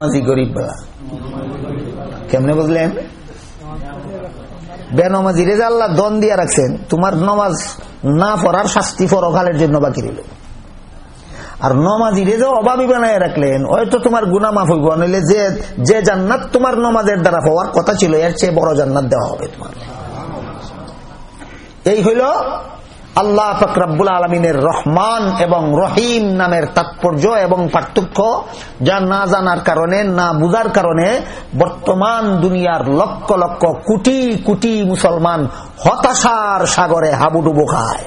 গরিব বেলা কেমনে বুঝলেন? বেনমাজি রেজা আল্লাহ দন দিয়া রাখছেন, তোমার নমাজ না পড়ার শাস্তি পরকালের জন্য বাকি রইল। আর নমাজি রেজা অভাবী বানায় রাখলেন, হয়তো তোমার গুনা মাফ হইব, নইলে যে যে জান্নাত তোমার নমাজের দ্বারা হওয়ার কথা ছিল, এর চেয়ে বড় জান্নাত দেওয়া হবে তোমার। এই হইল আল্লাহ ফকরাবুল আলমিনের রহমান এবং রহিম নামের তাৎপর্য এবং পার্থক্য যা না জানার কারণে, না বুঝার কারণে বর্তমান দুনিয়ার লক্ষ লক্ষ কোটি কোটি মুসলমান হতাশার সাগরে হাবুডুবু খায়।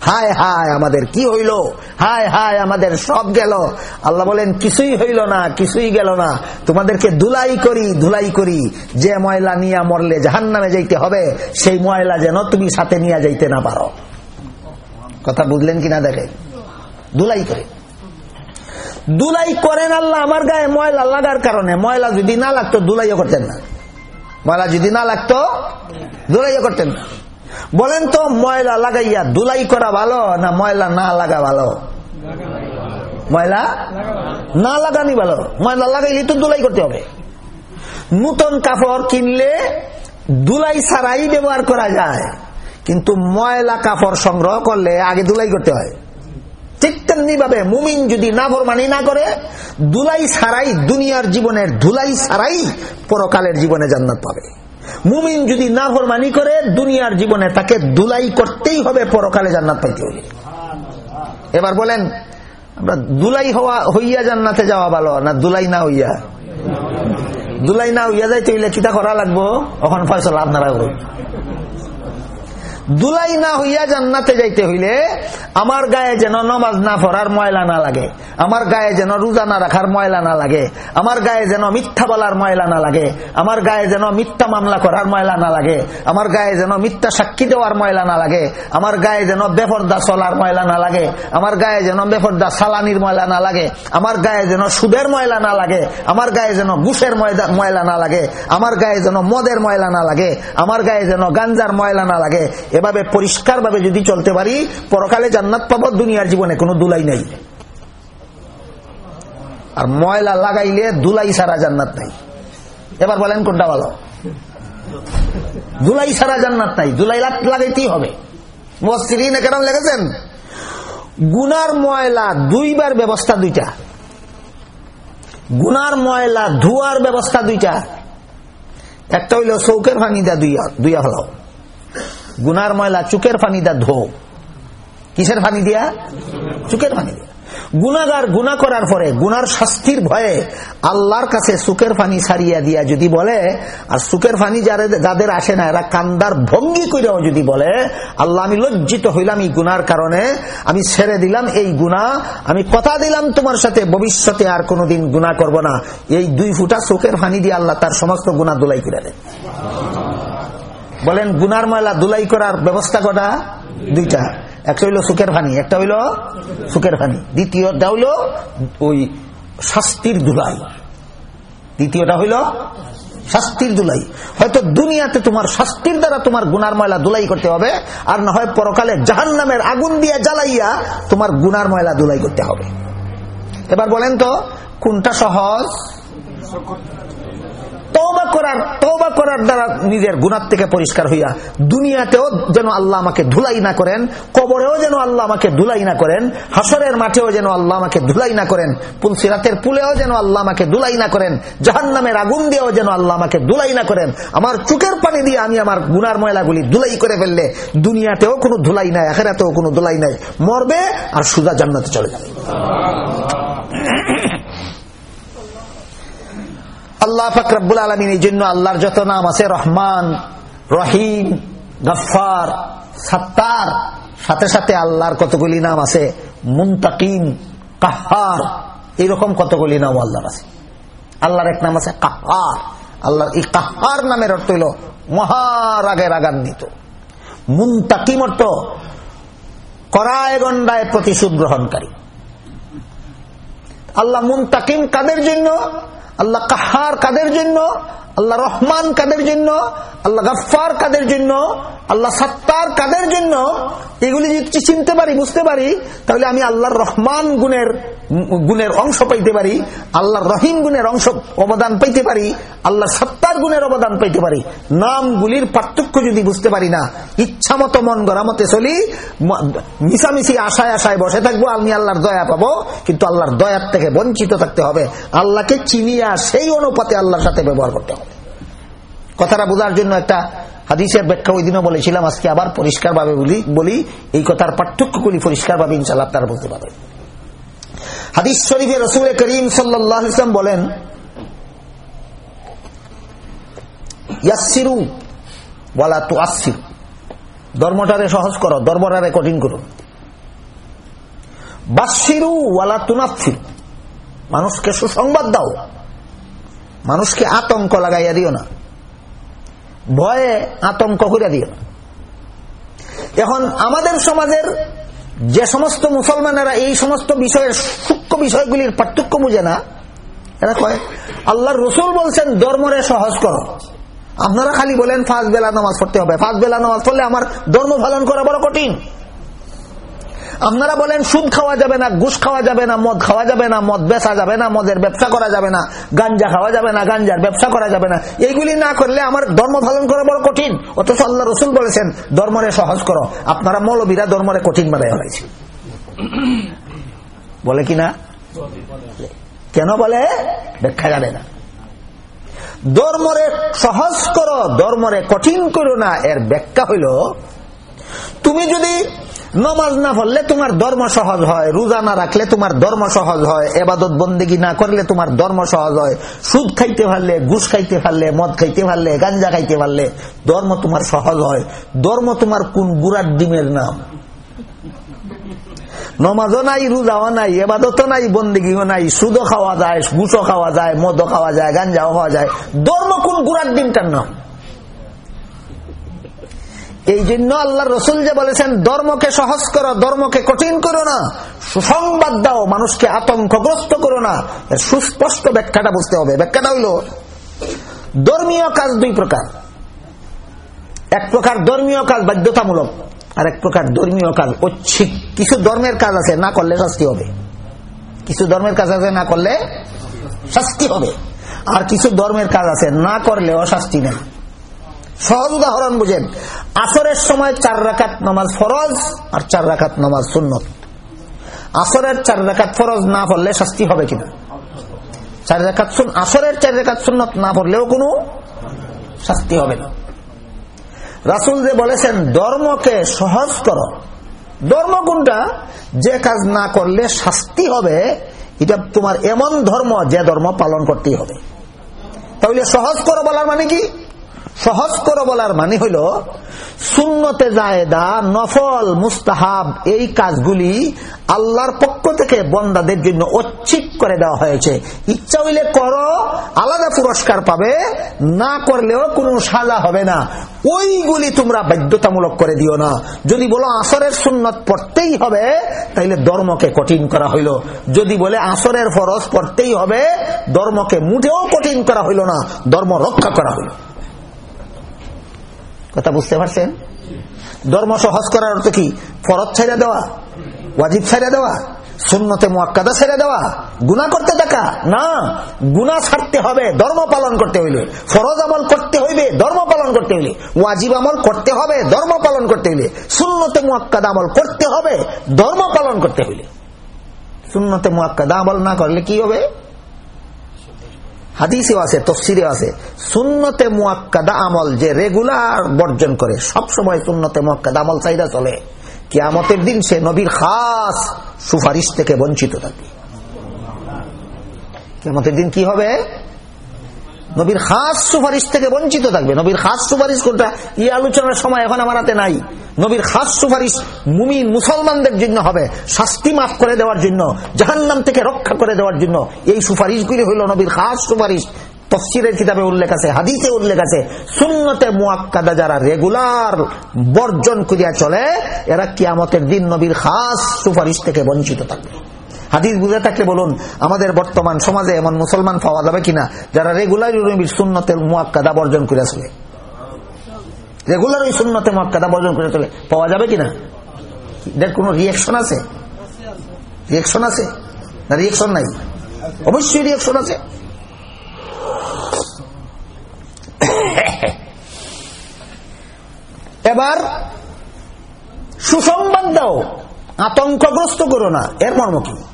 হায় হায় আমাদের কি হইল? হায় হায় আমাদের সব গেল। আল্লাহ বলেন, কিছুই হইল না, কিছুই গেল না। তোমাদেরকে ধুলাই করি ধুলাই করি। যে ময়লা নিয়ে মরলে জাহান নামে যাইতে হবে, সেই ময়লা যেন তুমি সাথে নিয়ে যাইতে না পারো। কথা বুঝলেন কিনা দেখে? ধুলাই করে। দুলাই করেন আল্লাহ, আমার গায়ে ময়লা লাগার কারণে। ময়লা যদি না লাগতো দুলাইও করতেন না। ময়লা যদি না লাগতো দুলাইও করতেন না। বলেন তো, ময়লা লাগাইয়া দুলাই করা ভালো না ময়লা না লাগা ভালো? ময়লা না লাগানি ভালো। ময়লা লাগাইলে তো দুলাই করতে হবে। নূতন কাপড় কিনলে দুলাই ছাড়াই ব্যবহার করা যায়। কিন্তু ময়লা কাপড় সংগ্রহ করলে আগে দুলাই করতে হয়। ঠিক তেমনি ভাবে মুমিন যদি না ভরমানি না করে দুলাই ছাড়াই দুনিয়ার জীবনের ধুলাই ছাড়াই পরকালের জীবনে জান্নাত পাবে। মুমিন যদি না করে, দুনিয়ার জীবনে তাকে দুলাই করতেই হবে, পরকালে জান্নাত পাইতে হবে এবার বলেন, আমরা দুলাই হওয়া, হইয়া জান্নাতে যাওয়া ভালো, না দুলাই না হইয়া? দুলাই না হইয়া যাইতে হইলে কিতা করা লাগবো? ওখান ফয়সলা আপনারা দুলাই না হইয়া জান্নাতে যাইতে হইলে আমার গায়ে যেন নমাজ না পড়ার ময়লা না লাগে আমার গায়ে যেন রোজা না রাখার ময়লা না লাগে আমার গায়ে যেন মিথ্যা বলার ময়লা না লাগে আমার গায়ে যেন মিথ্যা মামলা করার ময়লা না লাগে আমার গায়ে যেন মিথ্যা সাক্ষী দেওয়ার ময়লা না লাগে আমার গায়ে যেন বেফরদা চলার ময়লা না লাগে আমার গায়ে যেন বেফরদা সালানির ময়লা না লাগে আমার গায়ে যেন সুদের ময়লা না লাগে আমার গায়ে যেন ঘুষের ময়লা না লাগে আমার গায়ে যেন মদের ময়লা না লাগে আমার গায়ে যেন গাঞ্জার ময়লা না লাগে এভাবে পরিষ্কার ভাবে যদি চলতে পারি, পরকালে জান্নাত পাব, দুনিয়ার জীবনে কোনো দুলাই নাই। আর ময়লা লাগাইলে দুলাই সারা জান্নাত নাই। এবার বলেন কোনটা ভালো? দুলাই সারা জান্নাত নাই। দুলাই লাগাইতেই হবে। মসজিদ কেন লেগেছেন গুনার ময়লা দুইবার ব্যবস্থা দুইটা। গুনার ময়লা ধোয়ার ব্যবস্থা দুইটা। একটা হইল চৌকের পানি দা দুইয়া দুইয়া ফেলাও গুনার ময়লা, চুকের পানি দা ধো কিসের পানি দিয়া? চুকের পানি দিয়া। গুনাগার গুনা করার পরে গুনার শাস্তির ভয়ে আল্লাহর কাছে সুখের পানি সারিয়া দিয়া যদি বলে, আর সুখের পানি যাদের আসে না, এরা কান্দার ভঙ্গি করেও যদি বলে, আল্লাহ আমি লজ্জিত হইলাম এই গুনার কারণে, আমি ছেড়ে দিলাম এই গুণা আমি কথা দিলাম তোমার সাথে, ভবিষ্যতে আর কোনোদিন গুণা করব না। এই দুই ফুটা সুখের পানি দিয়ে আল্লাহ তার সমস্ত গুণা দুলাই করে দেন। বলেন, গুনার ময়লা দুলাই করার ব্যবস্থা কটা দুইটা। একটা হইল সুখের ভানি একটা হইল সুখের ভানি দ্বিতীয়টা হইল ওই শাস্তির দুলাই দ্বিতীয়টা হইল শাস্তির দুলাই হয়তো দুনিয়াতে তোমার শাস্তির দ্বারা তোমার গুনার ময়লা দুলাই করতে হবে, আর না হয় পরকালে জাহান নামের আগুন দিয়ে জ্বালাইয়া তোমার গুনার ময়লা দুলাই করতে হবে। এবার বলেন তো, কোনটা সহজ? তৌবা করার তৌবা করার দ্বারা নিজের গুণার থেকে পরিষ্কার হইয়া দুনিয়াতেও যেন আল্লাহ আমাকে ধুলাই না করেন, কবরেও যেন আল্লাহ আমাকে ধুলাই না করেন হাসরের মাঠেও যেন আল্লাহ আমাকে ধুলাই না করেন, পুলসিরাতের পুলেও যেন আল্লাহ আমাকে ধুলাই না করেন জাহান নামের আগুন দিয়েও যেন আল্লাহ আমাকে ধুলাই না করেন, আমার চুকের পানি দিয়ে আমি আমার গুনার ময়লাগুলি ধুলাই করে ফেললে দুনিয়াতেও কোনো ধুলাই নাই, আখেরাতেও কোনো ধুলাই নাই, মরবে আর সুদা জান্নাতে চলে যাবে। আল্লাহ ফাকরাবুল আলমিন এই জন্য আল্লাহর যত নাম আছে রহমান, রহিম গফার সাত্তার, সাথে সাথে আল্লাহর কতগুলি নাম আছে? মুন্তাকিম, কাহার এইরকম কতগুলি নাম আল্লাহর আছে। আল্লাহর এক নাম আছে কাহার। আল্লাহর এই কাহার নামের অর্থ হইল মহারাগে রাগান্বিত। মুন্তাকিম অর্থ করায় গন্ডায় প্রতিশোধ গ্রহণকারী। আল্লাহ মুন্তাকিম কাদের জন্য? আল্লাহ কাহার কাদের জন্য? আল্লাহ রহমান কাদের জন্য? আল্লাহ গাফার কাদের জন্য? আল্লাহ সত্তার কাদের জন্য? এগুলি যদি চিনতে পারি, বুঝতে পারি, তাহলে আমি আল্লাহর রহমান গুণের গুণের অংশ পাইতে পারি, আল্লাহর রহিম গুণের অংশ অবদান পাইতে পারি আল্লাহ সত্তার গুণের অবদান পাইতে পারি। নামগুলির পার্থক্য যদি বুঝতে পারি না, ইচ্ছা মতো মন গড়া মতে চলি মিশামিশি আশায় আশায় বসে থাকব, আমি আল্লাহর দয়া পাবো, কিন্তু আল্লাহর দয়ার থেকে বঞ্চিত থাকতে হবে। আল্লাহকে চিনিয়া সেই অনুপাতে আল্লাহর সাথে ব্যবহার করতে হবে। কথাটা বোঝার জন্য একটা হাদিসের ব্যাখ্যা ওই দিনও বলেছিলাম, আজকে আবার পরিষ্কার ভাবে বলি, এই কথার পার্থক্যগুলি পরিষ্কার ভাবে ইনশাল্লাহ আপনারা বলতে পারবেন। হাদিস শরীফে রসুল করিম সাল্লাম বলেন ওয়ালা তু ধর্মটারে সহজ করো, ধর্মটারে কঠিন করো। বাসিরু ওয়ালা তুনাফির মানুষকে সুসংবাদ দাও। মানুষকে আতঙ্ক লাগাইয়া দিও না। ভয়ে আতঙ্ক করে দিও এখন আমাদের সমাজের যে সমস্ত মুসলমানেরা এই সমস্ত বিষয়ের সূক্ষ্ম বিষয়গুলির পার্থক্য বুঝে না, এরা কয়, আল্লাহর রসুল বলছেন, ধর্মরে সহজ করো। আপনারা খালি বলেন, ফাঁস বেলা নামাজ পড়তে হবে। ফাঁস বেলা নামাজ পড়লে আমার ধর্ম পালন করা বড় কঠিন। আপনারা বলেন, সুদ খাওয়া যাবে না, ঘুষ খাওয়া যাবে না, মদ খাওয়া যাবে না, মদ বেচা যাবে না, মদের ব্যবসা করা যাবে না, গাঞ্জা খাওয়া যাবে না, গাঞ্জার ব্যবসা করা যাবে না। এইগুলি না করলে আমার ধর্ম পালন করা বড় কঠিন। অথচ আল্লাহ রসুল বলেছেন, ধর্মরে সহজ করো। আপনারা মৌলবীরা ধর্মরে কঠিন বানাই হয়েছে বলে কি না? কেন বলে? ব্যাখ্যা যাবে না। ধর্মরে সহজ করো, ধর্মরে কঠিন করো না, এর ব্যাখ্যা হইল, তুমি যদি নমাজ না পড়লে তোমার ধর্ম সহজ হয়, রোজা না রাখলে তোমার ধর্ম সহজ হয়, এবাদত বন্দেগি না করলে তোমার ধর্ম সহজ হয়। সুদ খাইতে পারলে, ঘুষ খাইতে পারলে, মদ খাইতে পারলে, গাঞ্জা খাইতে পারলে ধর্ম তোমার সহজ হয়। ধর্ম তোমার কোন বুড়ার ডিমের নাম? নমাজও নাই, রোজাও নাই, এবাদতও নাই, বন্দিগিও নাই, সুদও খাওয়া যায়, ঘুষও খাওয়া যায়, মদও খাওয়া যায়, গাঞ্জাও খাওয়া যায়। ধর্ম কোন গুড়ার ডিমটার নাম? এই জন্য আল্লাহ রসুল যে বলেছেন, ধর্মকে সহজ করো, ধর্মকে কঠিন করো না। সুসংবাদ দাও, মানুষকে আতঙ্কগ্রস্ত করো না। সুস্পষ্ট ব্যাখ্যাটা বুঝতে হবে। ব্যাখ্যাটা হইল, ধর্মীয় কাজ দুই প্রকার। এক প্রকার ধর্মীয় কাজ বাধ্যতামূলক, আর এক প্রকার ধর্মীয় কাজ ঐচ্ছিক। কিছু ধর্মের কাজ আছে, না করলে শাস্তি হবে। কিছু ধর্মের কাজ আছে, না করলে শাস্তি হবে। আর কিছু ধর্মের কাজ আছে, না করলেও শাস্তি নেই। সহজ উদাহরণ বুঝেন। আসরের সময় চার রাকাত নামাজ ফরজ আর চার রাকাত নামাজ সুন্নত। আসরের চার রাকাত ফরজ না পড়লে শাস্তি হবে কিনা? চার রাকাত আসরের চার রাকাত সুন্নত না পড়লেও কোনো শাস্তি হবে না। রাসুল যে বলেছেন, ধর্মকে সহজ করো। ধর্ম কোনটা? যে কাজ না করলে শাস্তি হবে, এটা তোমার এমন ধর্ম যে ধর্ম পালন করতেই হবে। তাহলে সহজ করো বলার মানে কি? সহজ করে বলার মানে হইল শূন্যতে জায়দা, নফল, মুস্তাহাব, এই কাজগুলি আল্লাহর পক্ষ থেকে বন্দাদের জন্য ঐচ্ছিক করে দেওয়া হয়েছে। ইচ্ছা হইলে করো, আলাদা পুরস্কার পাবে, না করলেও কোনো সাজা হবে না। ওইগুলি তোমরা বাধ্যতামূলক করে দিও না। যদি বলো আসরের সুন্নত পড়তেই হবে, তাইলে ধর্মকে কঠিন করা হইল। যদি বলে আসরের ফরজ পড়তেই হবে, ধর্মকে মুঠেও কঠিন করা হইল না। ধর্ম রক্ষা করা হইল। কথা বুঝতে পারছেন? ধর্ম সহজ করার অর্থ কি? ফরত ছেড়ে দেওয়া, ওয়াজিব ছেড়ে দেওয়া শূন্যতে মোয়াক্কাদা ছেড়ে দেওয়া গুণা করতে দেখা? না গুণা ছাড়তে হবে, ধর্ম পালন করতে হইলে। ফরজ আমল করতে হইবে, ধর্ম পালন করতে হইলে। ওয়াজিব আমল করতে হবে, ধর্ম পালন করতে হইলে। শূন্যতে মোয়াক্কাদা আমল করতে হবে, ধর্ম পালন করতে হইলে। শূন্যতে মোয়াক্কাদা আমল না করলে কি হবে? হাদিসেও আছে, তফসিরেও আছে। সুন্নতে মুয়াক্কাদা আমল যে রেগুলার বর্জন করে সব সময় সুন্নতে মুয়াক্কাদা আমল চাহিদা চলে। কেয়ামতের দিন সে নবীর খাস সুপারিশ থেকে বঞ্চিত থাকবে কেয়ামতের দিন কি হবে? নবীর খাস সুপারিশ থেকে বঞ্চিত থাকবে। নবীর খাস সুপারিশ কোনটা? ই আলোচনার সময় এখন আমার হাতে নাই। নবীর খাস সুপারিশ মুমিন মুসলমানদের জন্য হবে। শাস্তি মাফ করে দেওয়ার জন্য, জাহান্নাম থেকে রক্ষা করে দেওয়ার জন্য। এই সুপারিশগুলি হইল নবীর খাস সুপারিশ। তফসিরের কিতাবে উল্লেখ আছে, হাদিসে উল্লেখ আছে শূন্যতে মুয়াক্কাদা যারা রেগুলার বর্জন করিয়া চলে, এরা কিয়ামতের দিন নবীর খাস সুপারিশ থেকে বঞ্চিত থাকবে। হাদিস বুঝে থাকলে বলুন, আমাদের বর্তমান সমাজে এমন মুসলমান পাওয়া যাবে কিনা, যারা রেগুলার নবীর মুয়াক্কাদা বর্জন করে চলে রেগুলার ওই সুন্নতে মুয়াক্কাদা বর্জন করে চলে পাওয়া যাবে কিনা? এটার কোন রিয়াকশন আছে? রিয়াকশন আছে? না রিয়াকশন নাই? অবশ্যই রিয়াকশন আছে। এবার, সুসংবাদ দাও, আতঙ্কগ্রস্ত করো না। এর মর্ম কি?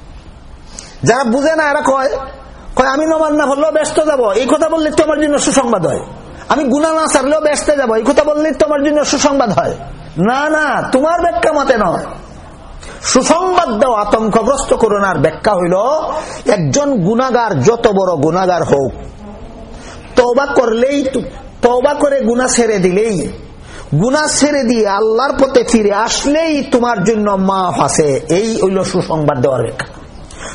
যারা বুঝে না, এরা কয় কয়, আমি নমান না হলেও ব্যস্ত যাব। এই কথা বললে তোমার জন্য সুসংবাদ হয়। আমি গুণা না সারলেও ব্যস্ত যাব। এই কথা বললে তোমার জন্য সুসংবাদ হয়। না না, তোমার ব্যাখ্যা মতে নয়। সুসংবাদ দাও আতঙ্কগ্রস্ত করোনার ব্যাখ্যা হইল, একজন গুণাগার যত বড় গুণাগার হোক তবা করলেই তবা করে গুণা ছেড়ে দিলেই গুণা ছেড়ে দিয়ে আল্লাহর পথে ফিরে আসলেই তোমার জন্য মা আছে। এই হইল সুসংবাদ দেওয়ার ব্যাখ্যা।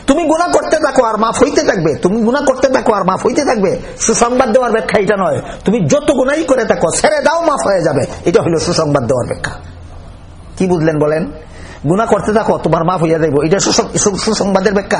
তুমি গুণা করতে থাকো আর মাফ হইতে থাকবে। তুমি গুণা করতে থাকো আর মাফ হইতে থাকবে। সুসংবাদ দেওয়ার ব্যাখ্যা এটা নয়। তুমি যত গুণাই করে থাকো, ছেড়ে দাও, মাফ হয়ে যাবে। এটা হলো সুসংবাদ দেওয়ার ব্যাখ্যা। কি বুঝলেন বলেন? গুণা করতে থাকো, তোমার মাফ হইয়া যাইব। এটা সুসংবাদের ব্যাখ্যা।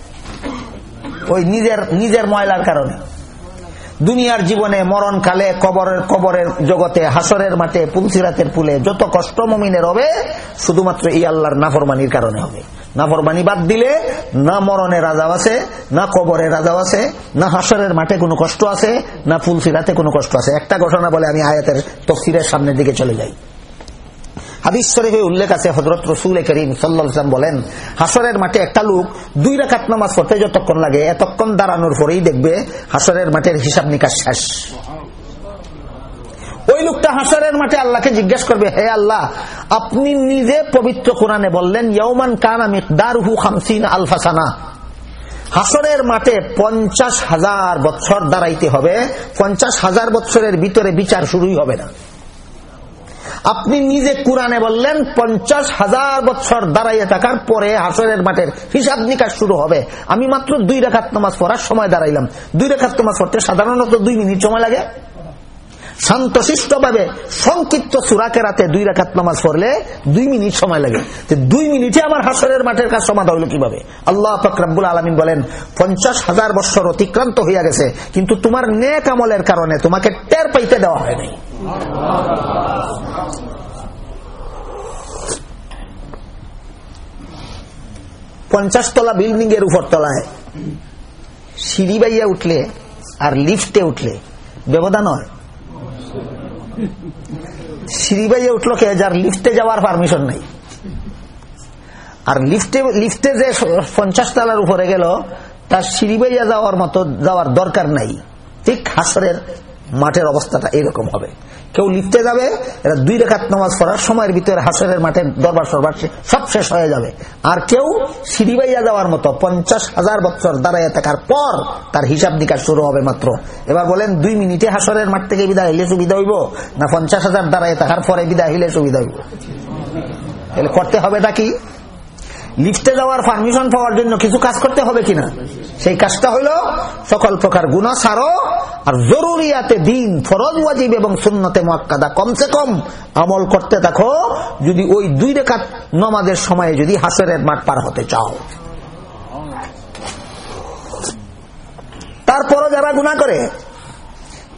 ওই নিজের নিজের ময়লার কারণে। দুনিয়ার জীবনে মরণ কালে কবরের কবরের জগতে, হাসরের মাঠে, পুলসিরাতের পুলে যত কষ্ট মমিনের হবে, শুধুমাত্র এই আল্লাহর নাফরমানির কারণে হবে। নাফরমানি বাদ দিলে না মরণে রাজা আছে, না কবরে রাজা আছে, না হাসরের মাঠে কোনো কষ্ট আছে, না ফুলসিরাতে কোনো কষ্ট আছে। একটা ঘটনা বলে আমি আয়াতের তফসিরের সামনের দিকে চলে যাই। হাদিস শরীফে উল্লেখ আছে হজরত রসুল করিম সাল্লাম বলেন হাসরের মাঠে একটা লোক দুই রাখাত নামাজ পড়তে যতক্ষণ লাগে, এতক্ষণ দাঁড়ানোর পরেই দেখবে হাসরের মাঠের হিসাব নিকাশ শেষ। ওই লোকটা হাসরের মাঠে আল্লাহকে জিজ্ঞেস করবে, হে আল্লাহ, আপনি নিজে পবিত্র কোরআনে বললেন ইয়ৌমান কানা মিকদারহু খামসিন আলফাসানা হাসরের মাঠে পঞ্চাশ হাজার বছর দাঁড়াইতে হবে, পঞ্চাশ হাজার বৎসরের ভিতরে বিচার শুরুই হবে না। আপনি নিজে কোরআনে বললেন, পঞ্চাশ হাজার বছর দাঁড়াইয়ে থাকার পরে হাসরের মাঠের হিসাব নিকাশ শুরু হবে। আমি মাত্র দুই রেখাত নামাজ পড়ার সময় দাঁড়াইলাম। দুই রেখাত নামাজ পড়তে সাধারণত দুই মিনিট সময় লাগে। শান্তশিষ্ট ভাবে সংক্ষিপ্ত সুরাকে রাতে দুই রেখাত নামাজ পড়লে দুই মিনিট সময় লাগে। দুই মিনিটে আমার হাসরের মাঠের কাজ সমাধা হইল কীভাবে? আল্লাহ ফকরাবুল আলমিন বলেন, পঞ্চাশ হাজার বছর অতিক্রান্ত হইয়া গেছে, কিন্তু তোমার নেক আমলের কারণে তোমাকে টের পাইতে দেওয়া হয়নি পঞ্চাশ তলা বিল্ডিং এর উপর তলায় সিঁড়ি বাইয়া উঠলে আর লিফটে উঠলে, ব্যবধান হয় সিঁড়ি বাইয়া উঠল কে? যার লিফটে যাওয়ার পারমিশন নাই। আর লিফটে লিফটে যে পঞ্চাশ তলার উপরে গেল, তার সিঁড়ি বাইয়া যাওয়ার মতো যাওয়ার দরকার নাই। ঠিক হাসরের মাঠের অবস্থাটা এরকম হবে। কেউ লিফটে যাবে, এরা দুই রেখাত নামাজ পড়ার সময়ের ভিতরে হাসরের মাঠে দরবার সরবার সব শেষ হয়ে যাবে। আর কেউ সিঁড়ি বাইয়া যাওয়ার মতো পঞ্চাশ হাজার বছর দাঁড়াইয়া থাকার পর তার হিসাব নিকাশ শুরু হবে মাত্র। এবার বলেন, দুই মিনিটে হাসরের মাঠ থেকে বিদায় হইলে সুবিধা হইব? না পঞ্চাশ হাজার দাঁড়াইয়া থাকার পরে বিদায় হইলে সুবিধা হইব? করতে হবে তা কি? লিফটে যাওয়ার পারমিশন পাওয়ার জন্য কিছু কাজ করতে হবে কিনা? সেই কাজটা হইল সকল প্রকার গুণা সারো আর জরুরিয়াতে দিন, ফরজ, ওয়াজিব এবং সুন্নতে মক্কাদা কমসে কম আমল করতে থাকো, যদি ওই দুই রেখাত নমাজের সময়ে যদি হাসরের মাঠ পার হতে চাও। তারপরও যারা গুণা করে,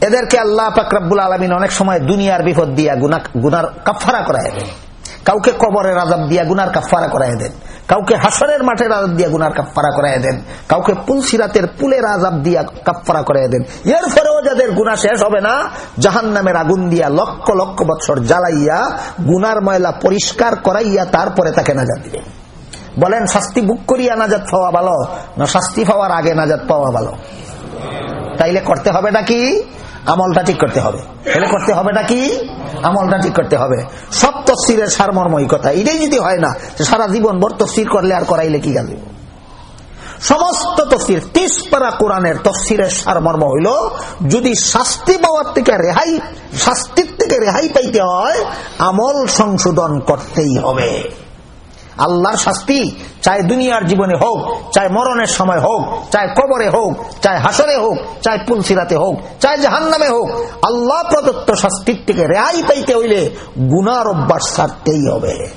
এদেরকে আল্লাহ পাকরাবুল আলমিন অনেক সময় দুনিয়ার বিপদ দিয়া গুনার কাফারা করায় দেন। কাউকে কবরের আজাব দিয়া গুনার কাফারা করাই দেন। কাউকে হাসরের মাঠের আজাব দিয়া গুনার কাফারা করাই দেন। কাউকে পুলসিরাতের পুলের আজাব দিয়া কাফারা করাই দেন। এর পরেও যাদের গুণা শেষ হবে না জাহান নামের আগুন দিয়া লক্ষ লক্ষ বছর জ্বালাইয়া, গুনার ময়লা পরিষ্কার করাইয়া তারপরে তাকে নাজাদ দিবেন বলেন, শাস্তি বুক করিয়া নাজাদ পাওয়া ভালো, না শাস্তি পাওয়ার আগে নাজাদ পাওয়া ভালো? তাইলে করতে হবে নাকি? আমলটা ঠিক করতে হবে। তাহলে করতে হবে নাকি আমলটা ঠিক করতে হবে। সব তফসিরের সারমর্মই কথা। এটাই যদি হয় না সারা জীবন বর তফসির করলে আর করাইলে কি গাল? সমস্ত তফসির তিস পারা কোরআনের তফসিরের সারমর্ম হইল, যদি শাস্তি পাওয়ার থেকে রেহাই, শাস্তির থেকে রেহাই পাইতে হয়, আমল সংশোধন করতেই হবে। আল্লাহর শাস্তি চাই দুনিয়ার জীবনে হোক, চাই মরণের সময় হোক, চাই কবরে হোক, চাই হাসরে হোক, চাই পুলসিরাতে হোক, চাই জাহান নামে হোক, আল্লাহ প্রদত্ত শাস্তির থেকে রেহাই পাইতে হইলে গুনার অভ্যাস ছাড়তেই হবে।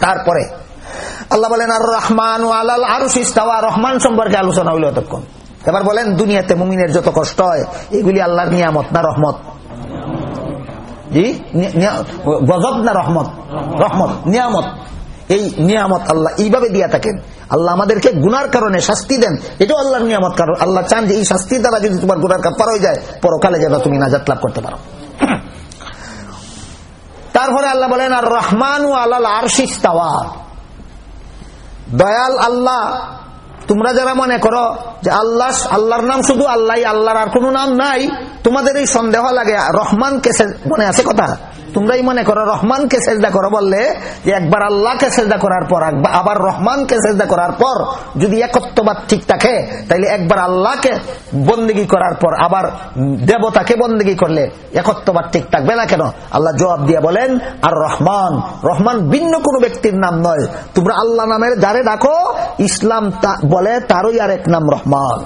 তারপরে আল্লাহ বলেন আর রহমান আলাল আরুষিস্তাওয়া রহমান সম্পর্কে আলোচনা হইল এতক্ষণ। এবার বলেন, দুনিয়াতে মুমিনের যত কষ্ট হয়, এগুলি আল্লাহর নিয়ামত না রহমত? গজব না রহমত? রহমত, নিয়ামত। এই নিয়ামত আল্লাহ এইভাবে দিয়া থাকেন। আল্লাহ আমাদেরকে গুনার কারণে শাস্তি দেন। এটাও আল্লাহর নিয়ামত, কারণ আল্লাহ চান যে এই শাস্তি দ্বারা যদি তোমার গুনার কাপ হয়ে যায়, পরকালে যাবে তুমি নাজাত লাভ করতে পারো। তারপরে আল্লাহ বলেন আর রহমান ও আল্লাহ আরশিস্তাওয়া দয়াল আল্লাহ, তোমরা যারা মনে করো যে আল্লাহ, আল্লাহর নাম শুধু আল্লাহ আল্লাহর আর কোন নাম নাই, তোমাদের এই সন্দেহ লাগে, রহমান কেসে মনে আছে কথা? তোমরাই মনে করো রহমানকে সেজদা করো বললে যে একবার আল্লাহকে সেজদা করার পর আবার রহমানকে সেজদা করার পর যদি একত্ববাদ ঠিক থাকে, তাইলে একবার আল্লাহকে বন্দিগি করার পর আবার দেবতাকে বন্দিগি করলে একত্ববাদ ঠিক থাকবে না কেন? আল্লাহ জবাব দিয়ে বলেন, আর রহমান রহমান ভিন্ন কোন ব্যক্তির নাম নয়। তোমরা আল্লাহ নামের যারে ডাকো, ইসলাম বলে তারই আর এক নাম রহমান।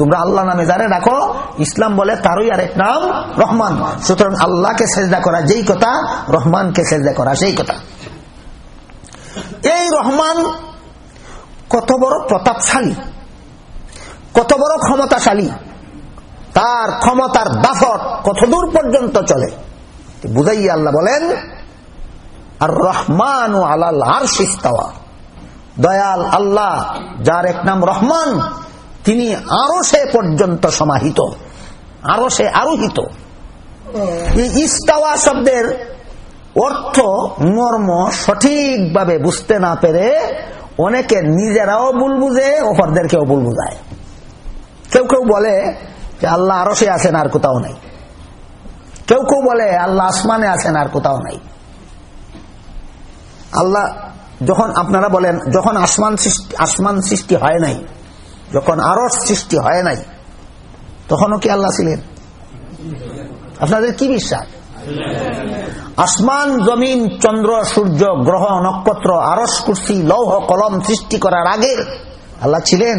তোমরা আল্লাহ নামে যারে ডাকো, ইসলাম বলে তারই আরেক নাম রহমান। সুতরাং আল্লাহকে সেজদা করা যেই কথা, রহমানকে সেজদা করা সেই কথা। এই রহমান কত বড় প্রতাপশালী, কত বড় ক্ষমতাশালী। তার ক্ষমতার দাফট কত দূর পর্যন্ত চলে? বুঝাই আল্লাহ বলেন আর রহমান ও আলাল আর দয়াল আল্লাহ, যার এক নাম রহমান তিনি আরও সে পর্যন্ত সমাহিত, আরও সে আরোহিত। ইস্তাওয়া শব্দের অর্থ মর্ম সঠিকভাবে বুঝতে না পেরে অনেকে নিজেরাও ভুল বুঝে, অপরদেরকেও ভুল বুঝায়। কেউ কেউ বলে যে আল্লাহ আরও সে আছেন আর কোথাও নাই। কেউ কেউ বলে আল্লাহ আসমানে আছেন আর কোথাও নাই। আল্লাহ যখন আপনারা বলেন, যখন আসমান সৃষ্টি আসমান সৃষ্টি হয় নাই যখন আরও সৃষ্টি হয় নাই, তখনও কি আল্লাহ ছিলেন? আপনাদের কি বিশ্বাস? আসমান, জমিন, চন্দ্র, সূর্য, গ্রহ, নক্ষত্র আরস কুর্সি, লৌহ, কলম সৃষ্টি করার আগে আল্লাহ ছিলেন?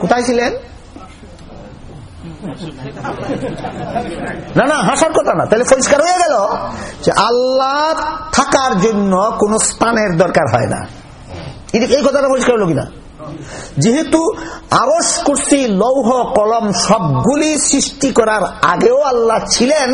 কোথায় ছিলেন? না না, হাসার কথা না, তাহলে পরিষ্কার হয়ে গেল যে আল্লাহ থাকার জন্য কোন স্থানের দরকার হয় না। এই কথাটা পরিষ্কার হলো কিনা? যেহেতু আরস কুর্সি, লৌহ, কলম সবগুলি সৃষ্টি করার আগেও আল্লাহ ছিলেন,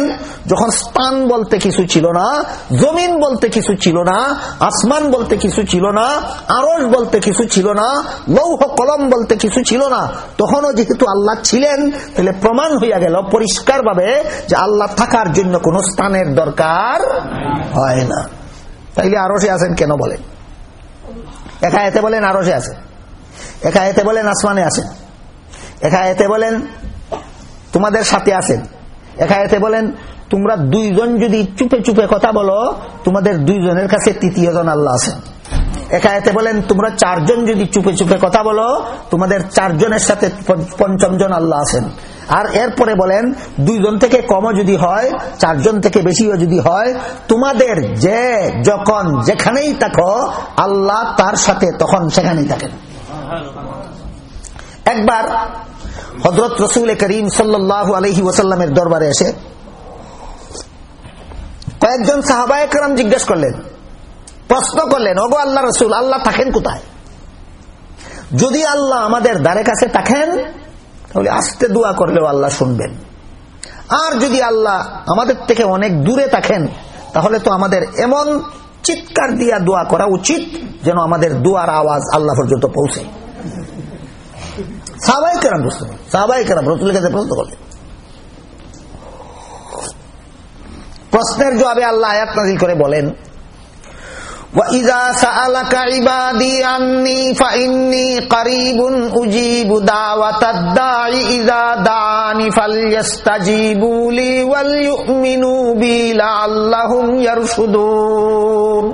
যখন স্থান বলতে কিছু ছিল না, জমিন বলতে কিছু ছিল না, আসমান বলতে কিছু ছিল না আরস বলতে কিছু ছিল না, লৌহ, কলম বলতে কিছু ছিল না, তখনও যেহেতু আল্লাহ ছিলেন, তাহলে প্রমাণ হইয়া গেল পরিষ্কার ভাবে যে আল্লাহ থাকার জন্য কোন স্থানের দরকার হয় না। তাইলে আরসে আছেন কেন বলেন? একা এতে বলেন আরসে আছেন একা এতে বলেন আসমানে আছেন একা এতে বলেন তোমাদের সাথে আছেন একা এতে বলেন, তোমরা দুইজন যদি চুপে চুপে কথা বলো, তোমাদের দুইজনের কাছে তৃতীয় জন আল্লাহ আছেন একা এতে বলেন, তোমরা চারজন যদি চুপে চুপে কথা বলো, তোমাদের চারজনের সাথে পঞ্চম জন আল্লাহ আছেন। আর এরপরে বলেন, দুইজন থেকে কমও যদি হয়, চারজন থেকে বেশিও যদি হয়, তোমাদের যে, যখন যেখানেই থাকো, আল্লাহ তার সাথে তখন সেখানেই থাকেন। একবার হজরত রসুল করিম সাল্লাহ আলহি ওসাল্লামের দরবারে এসে কয়েকজন সাহাবায়ক রাম জিজ্ঞেস করলেন, প্রশ্ন করলেন, ওগো আল্লাহ রসুল, আল্লাহ থাকেন কোথায়? যদি আল্লাহ আমাদের দ্বারে কাছে থাকেন, তাহলে আস্তে দোয়া করলেও আল্লাহ শুনবেন। আর যদি আল্লাহ আমাদের থেকে অনেক দূরে থাকেন, তাহলে তো আমাদের এমন চিৎকার দিয়া দোয়া করা উচিত যেন আমাদের দোয়ার আওয়াজ আল্লাহ পর্যন্ত পৌঁছে। সাহবাই কেরাম প্রশ্ন সাহবাই কেরাম রসুলের কাছে প্রশ্ন করলেন। প্রশ্নের জবাবে আল্লাহ আয়াত নাজিল করে বলেন وَإِذَا سَأَلَكَ عِبَادِي عَنِّي فَإِنِّي قَرِيبٌ أُجِيبُ دَعْوَةَ الدَّاعِ إِذَا دَعَانِ فَلْيَسْتَجِيبُوا لِي وَلْيُؤْمِنُوا بِي لَعَلَّهُمْ يَرْشُدُونَ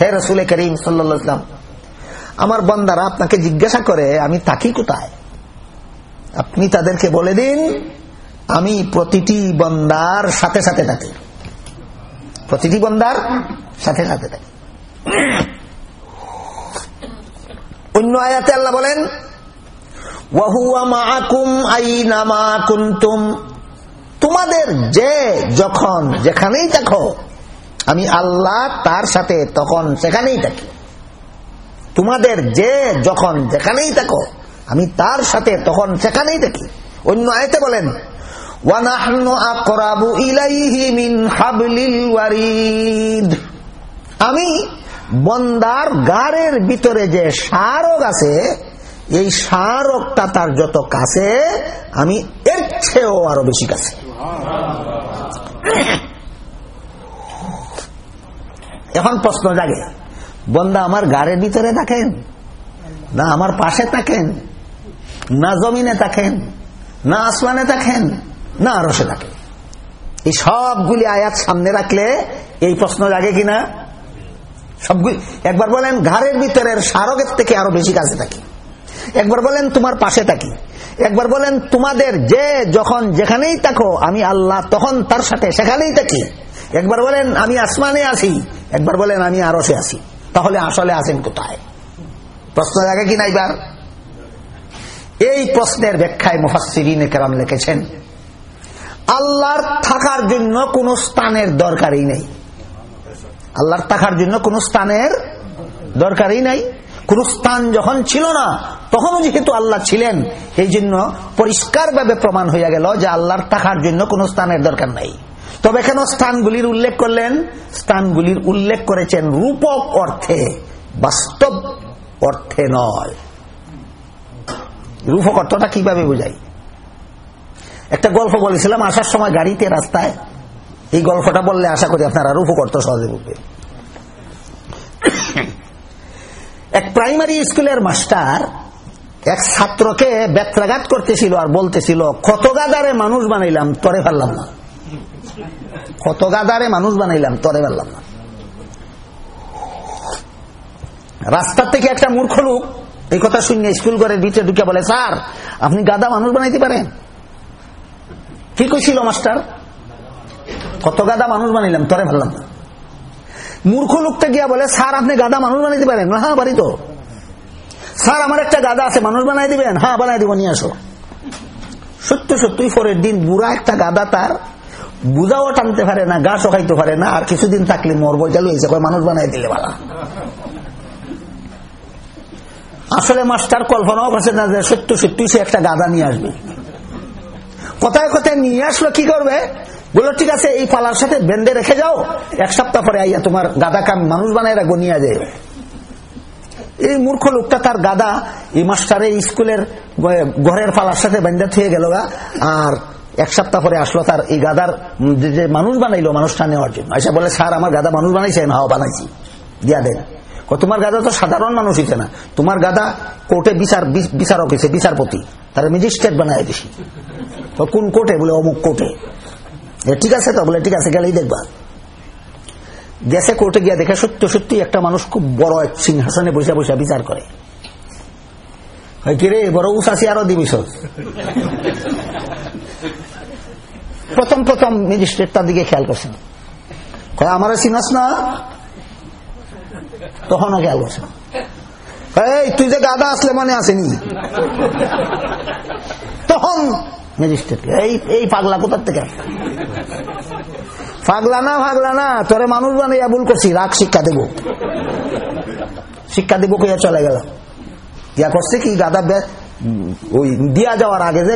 হে রাসূল করিম সাল্লাল্লাহু আলাইহি আমার বন্দারা আপনাকে জিজ্ঞাসা করে আমি থাকি কোথায় আপনি তাদেরকে বলে দিন আমি প্রতিটি বন্দার সাথে সাথে থাকি প্রতিটি বন্দার সাথে সাথে থাকি অন্য আয়াতে আল্লাহ বলেন তোমাদের যে যখন যেখানেই দেখো, আমি আল্লাহ তার সাথে তখন সেখানেই থাকি। তোমাদের যে যখন যেখানেই থাকো আমি তার সাথে তখন সেখানেই থাকি। অন্য আয়তে বলেন আমি বন্দার গাড়ের ভিতরে যে সারক আছে, এই সারকটা তার যত কাছে, আমি এর চেয়েও আরও বেশি কাছে। এখন প্রশ্ন জাগে, বন্দা আমার গাড়ির ভিতরে থাকেন? না আমার পাশে থাকেন? না জমিনে থাকেন? না আসমানে থাকেন? না আরসে থাকেন? এই সবগুলি আয়াত সামনে রাখলে এই প্রশ্ন জাগে কিনা? সবগুলি একবার বলেন ঘরের ভিতরের সারকের থেকে আরও বেশি কাছে থাকি। একবার বলেন তোমার পাশে থাকি। একবার বলেন তোমাদের যে যখন যেখানেই থাকো, আমি আল্লাহ তখন তার সাথে সেখানেই থাকি। একবার বলেন আমি আসমানে আসি, একবার বলেন আমি আরসে আসি। তাহলে আসলে আসেন কোথায়? প্রশ্ন জাগে কিনা এবার? এই প্রশ্নের ব্যাখ্যায় মুফাসিরিনে কেরাম লিখেছেন, আল্লাহর থাকার জন্য কোন স্থানের দরকারই নেই। আল্লাহর থাকার জন্য কোন স্থানের দরকারই নাই। কোন স্থান যখন ছিল না তখনও যেহেতু আল্লাহ ছিলেন, এই জন্য পরিষ্কার ভাবে প্রমাণ হইয়া গেল যে আল্লাহর থাকার জন্য কোন স্থানের দরকার নাই। তবে কেন স্থানগুলির উল্লেখ করলেন। স্থানগুলির উল্লেখ করেছেন রূপক অর্থে, বাস্তব অর্থে নয়। রূপক অর্থটা কীভাবে বোঝাই? একটা গল্প বলেছিলাম, আসার সময় গাড়িতে রাস্তায় এই গল্পটা বললে আশা করি আপনারা রূপক অর্থ সহজে বুঝবে এক প্রাইমারি স্কুলের মাস্টার এক ছাত্রকে ব্যত্রাঘাত করতেছিল আর বলতেছিল, কত গাদারে মানুষ বানাইলাম, তরে ফেললাম না। কত গাদারে মানুষ বানাইলাম, তরে ফেললাম না। রাস্তার থেকে একটা মূর্খ লোক এই কথা শুনে স্কুল ঘরের ভিতরে ঢুকে বলে, স্যার, আপনি গাদা মানুষ বানাইতে পারেন? কি কইছিল মাস্টার? কত গাদা মানুষ বানাইলাম, তরে ভাবলাম না মূর্খ লোকটা গিয়া বলে, স্যার, আপনি গাদা মানুষ বানাইতে পারেন? হ্যাঁ বাড়ি তো। স্যার, আমার একটা গাদা আছে, মানুষ বানাই দিবেন? হ্যাঁ বানাই দিব, নিয়ে আসো। সত্য সত্যই পরের দিন বুড়া একটা গাদা তার বুঝাও টানতে পারে না, গা শোকাইতে পারে না, আর কিছুদিন থাকলে মরবো চালু হয়েছে মানুষ বানাই দিলে বালা। আসলে মাস্টার কল্পনাও করছে না যে সত্য, সত্যি সে একটা গাদা নিয়ে আসবে। কোথায় কোথায় নিয়ে আসলো, কি করবে? বলল, ঠিক আছে, এই পালার সাথে বেঁধে রেখে যাও। এক সপ্তাহ পরে আইয়া তোমার গাদা কাম মানুষ বানায় রাখব, নিয়ে যায় এই মূর্খ লোকটা তার গাদা এই মাস্টারে স্কুলের ঘরের পালার সাথে বেঁধে থুয়ে গেল আর এক সপ্তাহ পরে আসলো তার এই গাদার যে মানুষ বানাইলো মানুষটা নেওয়ার জন্য। আচ্ছা বলে, স্যার, আমার গাদা মানুষ বানাইছেন হাওয়া বানাইছি। দিয়া দেন। তোমার গাদা তো সাধারণ মানুষ হইছে না। তোমার গাদা কোর্টে বিচার, বিচারক হয়েছে বিচারপতি। তারা ম্যাজিস্ট্রেট বানায় বেশি তো কোন কোর্টে? বলে, অমুক কোর্টে। ঠিক আছে তো বলে, ঠিক আছে, গেলেই দেখবা। গেছে কোর্টে গিয়া দেখে সত্য সত্যি একটা মানুষ খুব বড় এক সিংহাসনে বসে বসে বিচার করে। বড় উসাসি আরও দিবিস প্রথম প্রথম ম্যাজিস্ট্রেট তার দিকে খেয়াল করছেন আমার সিংহাস না? খেয়াল করছে এই, তুই যে গাদা আসলে মানে আসেনি? তখন ম্যাজিস্ট্রেট এই এই পাগলা কোথার থেকে? পাগলা না পাগলা না, তোরে মানুষ বানাইয়া ভুল করছি রাগ শিক্ষা দেব। শিক্ষা দেব কইয়া চলে গেল। ইয়া করছে কি, গাদা ওই দিয়া যাওয়ার আগে যে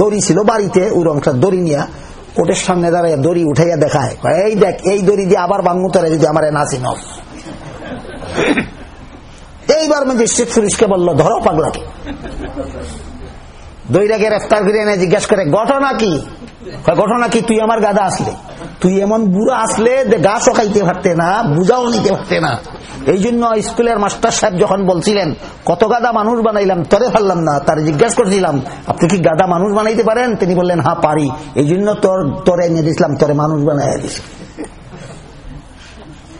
দড়ি ছিল বাড়িতে, ওই রংটা দড়ি নিয়া কোটের সামনে দাঁড়ায় দড়ি উঠাইয়া দেখায়। এই দেখ, এই দড়ি দিয়ে আবার বাঙ্গু তোরে যদি আমার নাচি নয় এইবার ম্যাজিস্ট্রেট পুলিশকে বলল, ধরো পাগলাকে। দইরা গ্রেফতার করে এনে জিজ্ঞাসা করে, ঘটনা কি? ঘটনা কি? তুই আমার গাদা আসলে। তুই এমন বুড়া আসলে গাছও খাইতে পারতে না, বুঝাও নিতে পারতে না। এই জন্য স্কুলের মাস্টার সাহেব যখন বলছিলেন, কত গাদা মানুষ বানাইলাম, তরে ফেললাম না। তার জিজ্ঞাসা করছিলাম, আপনি কি গাদা মানুষ বানাইতে পারেন? তিনি বললেন হ্যাঁ পারি। এই জন্য তোর, তোরে এনে দিছিলাম তোরে মানুষ বানাই দিছি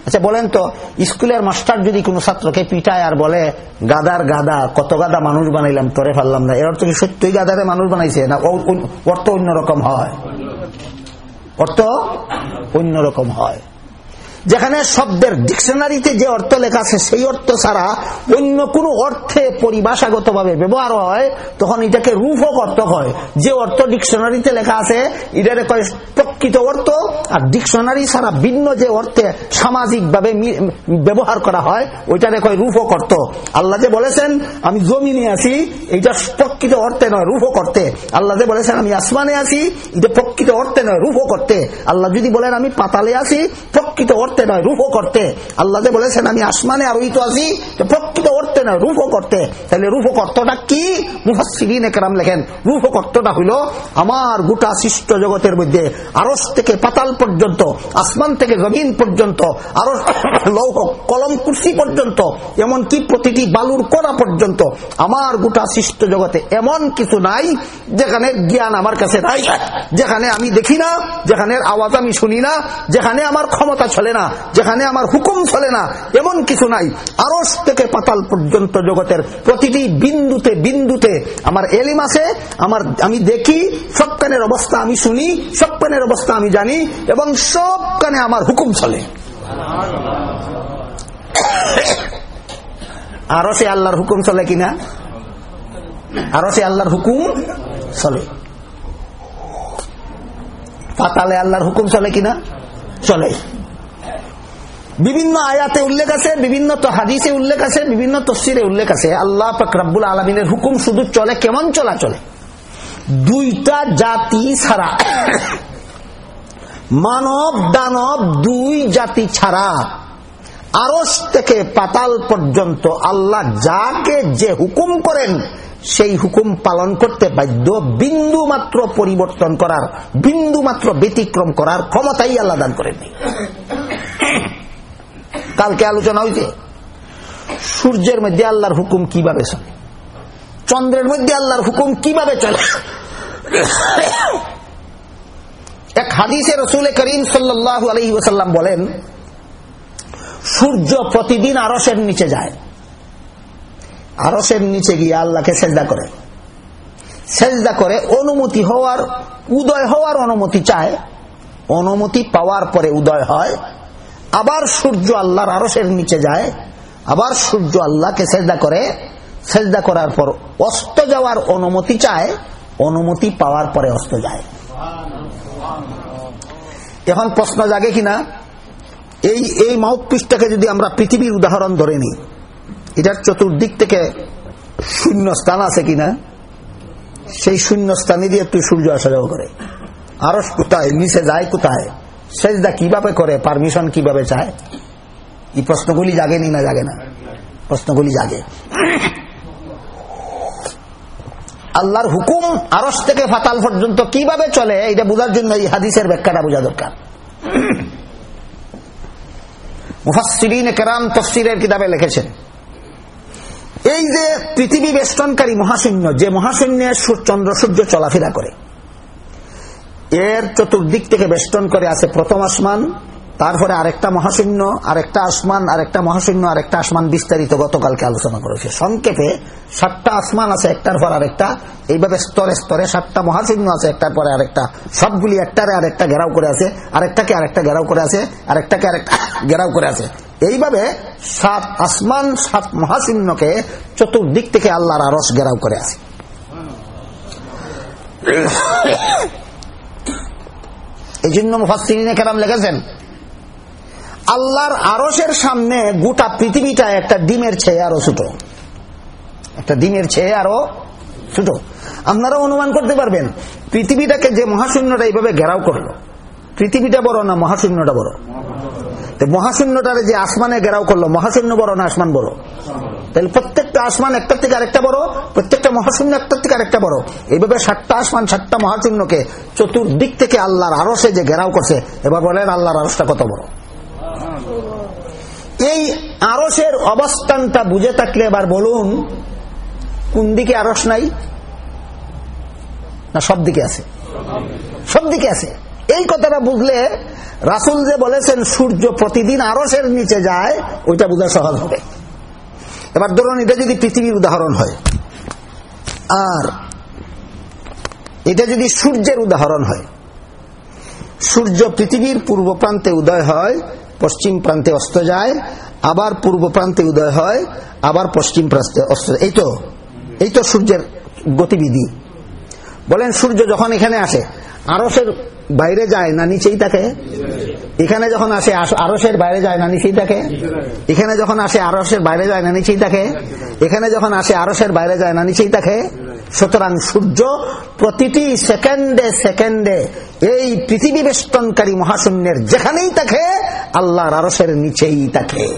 আচ্ছা বলেন তো, স্কুলের মাস্টার যদি কোনো ছাত্রকে পিটায় আর বলে, গাদার গাদা, কত গাদা মানুষ বানাইলাম, তরে ফেললাম না। এর অর্থ কি সত্যই গাদারে মানুষ বানাইছে, না অর্থ অন্যরকম হয়? অর্থ অন্যরকম হয়। যেখানে শব্দের ডিকশনারিতে যে অর্থ লেখা আছে, সেই অর্থ ছাড়া অন্য কোন অর্থে পরিভাষাগত ভাবে ব্যবহার হয়, তখন এটাকে রূপক অর্থ হয়। যে অর্থ ডিকশনারিতে লেখা আছে, এটারে প্রকৃত অর্থ, আর ডিকশনারি ছাড়া ভিন্ন যে অর্থে সামাজিক ভাবে ব্যবহার করা হয়, ওইটারে কয় রূপক অর্থ। আল্লাহ যে বলেছেন, আমি জমিনে আছি এটা প্রকৃত অর্থে নয়, রূপক অর্থে। আল্লাহ যে বলেছেন, আমি আসমানে আছি, এটা প্রকৃত অর্থে নয়, রূপক অর্থে। আল্লাহ যদি বলেন, আমি পাতালে আছি, প্রকৃত অর্থে করতে নয় রূপও করতে। আল্লাহ বলেছেন, আমি আসমানে আরোহিত আছি প্রকৃত অর্থে নয় রূপও করতে। তাহলে রূপক অর্থটা কি? মুহাসিরিন একরাম লেখেন রূপক অর্থটা হইল আমার গোটা সৃষ্ট জগতের মধ্যে আরস থেকে পাতাল পর্যন্ত, আসমান থেকে জমিন পর্যন্ত আরও লৌহ কলম কুর্সি পর্যন্ত, এমনকি প্রতিটি বালুর করা পর্যন্ত, আমার গোটা সৃষ্ট জগতে এমন কিছু নাই যেখানে জ্ঞান আমার কাছে নাই। যেখানে আমি দেখি না যেখানে আওয়াজ আমি শুনি না, যেখানে আমার ক্ষমতা চলে না। না, যেখানে আমার হুকুম চলে না, এমন কিছু নাই। আরস থেকে পাতাল পর্যন্ত জগতের প্রতিটি বিন্দুতে বিন্দুতে আমার এলিম আছে, আমার আমি দেখি, সব কানের অবস্থা আমি শুনি, সব কানের অবস্থা আমি জানি, এবং সব কানে আমার হুকুম চলে। আরও সে আল্লাহর হুকুম চলে কিনা? আরও সে আল্লাহর হুকুম চলে। পাতালে আল্লাহর হুকুম চলে কিনা? চলে। বিভিন্ন আয়াতে উল্লেখ আছে, বিভিন্ন তো হাদিসে উল্লেখ আছে, বিভিন্ন তসিরে উল্লেখ আছে। আল্লাহ ফকরাবুল আলমিনের হুকুম শুধু চলে, কেমন চলা চলে দুইটা জাতি ছাড়া, মানব দানব দুই জাতি ছাড়া আরস থেকে পাতাল পর্যন্ত আল্লাহ যাকে যে হুকুম করেন, সেই হুকুম পালন করতে বাধ্য বিন্দু মাত্র পরিবর্তন করার বিন্দু মাত্র ব্যতিক্রম করার ক্ষমতাই আল্লাহ দান করেননি। কালকে আলোচনা হইতে সূর্যের মধ্যে আল্লাহর হুকুম কীভাবে চলে? চন্দ্রের মধ্যে আল্লাহর হুকুম কীভাবে চলে? এক হাদিসে রসুল করিম সাল্লাহ আলহি ওসাল্লাম বলেন, সূর্য প্রতিদিন আরসের নিচে যায়। আরসের নিচে গিয়ে আল্লাহকে সেজদা করে। সেজদা করে অনুমতি হওয়ার, উদয় হওয়ার অনুমতি চায়। অনুমতি পাওয়ার পরে উদয় হয়। আবার সূর্য আল্লাহর আরসের নিচে যায়, আবার সূর্য আল্লাহকে সেজদা করে। সেজদা করার পর অস্ত যাওয়ার অনুমতি চায়, অনুমতি পাওয়ার পরে অস্ত যায়। এখন প্রশ্ন জাগে কিনা? এই এই মাউথপিসটাকে যদি আমরা পৃথিবীর উদাহরণ ধরে নিই, এটার চতুর্দিক থেকে শূন্য স্থান আছে কিনা? সেই শূন্য স্থানে দিয়ে তুই সূর্য আসা যাওয়া করে। আরস কোথায়? নিচে যায় কোথায়? সেজদা কীভাবে করে? পারমিশন কীভাবে চায়? এই প্রশ্নগুলি জাগেনি না জাগে না? প্রশ্নগুলি জাগে। আল্লাহর হুকুম আরস থেকে ফাতাল পর্যন্ত কীভাবে চলে এটা বোঝার জন্য এই হাদিসের ব্যাখ্যাটা বোঝা দরকার। মুফাসিরিন কেরাম তফসিরের কিতাবে লিখেছেন। এই যে পৃথিবী বেষ্টনকারী মহাশূন্য, যে মহাশূন্যে চন্দ্র সূর্য চলাফেরা করে এর চতুর্দিক থেকে বেষ্টন করে আছে প্রথম আসমান তারপরে আরেকটা মহাশূন্য আরেকটা আসমান আরেকটা মহাশূন্য আরেকটা আসমান বিস্তারিত গতকালকে আলোচনা করেছে সংক্ষেপে সাতটা আসমান আছে একটার পর আরেকটা এইভাবে স্তরে স্তরে সাতটা মহাশূন্য আছে একটার পরে আরেকটা সবগুলি একটারে আরেকটা ঘেরাও করে আছে আরেকটাকে আরেকটা ঘেরাও করে আছে আরেকটাকে আরেকটা ঘেরাও করে আছে এইভাবে সাত আসমান সাত মহাশূন্যকে চতুর্দিক থেকে আল্লাহর আরস ঘেরাও করে আছে এই জন্য মুফাসিনে কেরাম আল্লাহর আরসের সামনে গোটা পৃথিবীটা একটা ডিমের ছেয়ে আরও ছোট। একটা ডিমের ছেয়ে আরও ছোট। আপনারা অনুমান করতে পারবেন, পৃথিবীটাকে যে মহাশূন্যটা এইভাবে ঘেরাও করল। পৃথিবীটা বড় না মহাশূন্যটা বড়? মহাশূন্যটারে যে আসমানে ঘেরাও করল, মহাশূন্য বড় না আসমান বড়? তাহলে প্রত্যেকটা আসমান একটার থেকে আরেকটা বড়, প্রত্যেকটা মহাশূন্য একটার থেকে আরেকটা বড়। এইভাবে সাতটা আসমান, সাতটা মহাশূন্যকে চতুর্দিক থেকে আল্লাহর আরসে যে ঘেরাও করছে, এবার বলেন আল্লাহর আরসটা কত বড়? এই আরসের অবস্থানটা বুঝে থাকলে এবার বলুন, কোন দিকে আরস নাই? না সব দিকে আছে? সব দিকে আছে। এই কথাটা বুঝলে রাসুল যে বলেছেন, সূর্য প্রতিদিন আরসের নিচে যায়, ওইটা বোঝা সহজ হবে। এবার ধরুন, এটা যদি পৃথিবীর উদাহরণ হয়, আর এটা যদি সূর্যের উদাহরণ হয়, সূর্য পৃথিবীর পূর্ব প্রান্তে উদয় হয়, পশ্চিম প্রান্তে অস্ত যায়, আবার পূর্ব প্রান্তে উদয় হয়, আবার পশ্চিম প্রান্তে অস্ত এই তো এই তো সূর্যের গতিবিধি। বলেন, সূর্য যখন এখানে আসে আরসের বাইরে যায় না নিচেই থাকে? এখানে যখন আসে আরসের বাইরে যায় না নিচেই থাকে? এখানে যখন আসে আরসের বাইরে যায় না নিচেই থাকে? এখানে যখন আসে আরসের বাইরে যায় না নিচেই থাকে? সুতরাং সূর্য প্রতিটি সেকেন্ডে সেকেন্ডে এই পৃথিবী বেষ্টনকারী মহাশূন্যের যেখানেই থাকে, আল্লাহর আরসের নিচেই থাকে।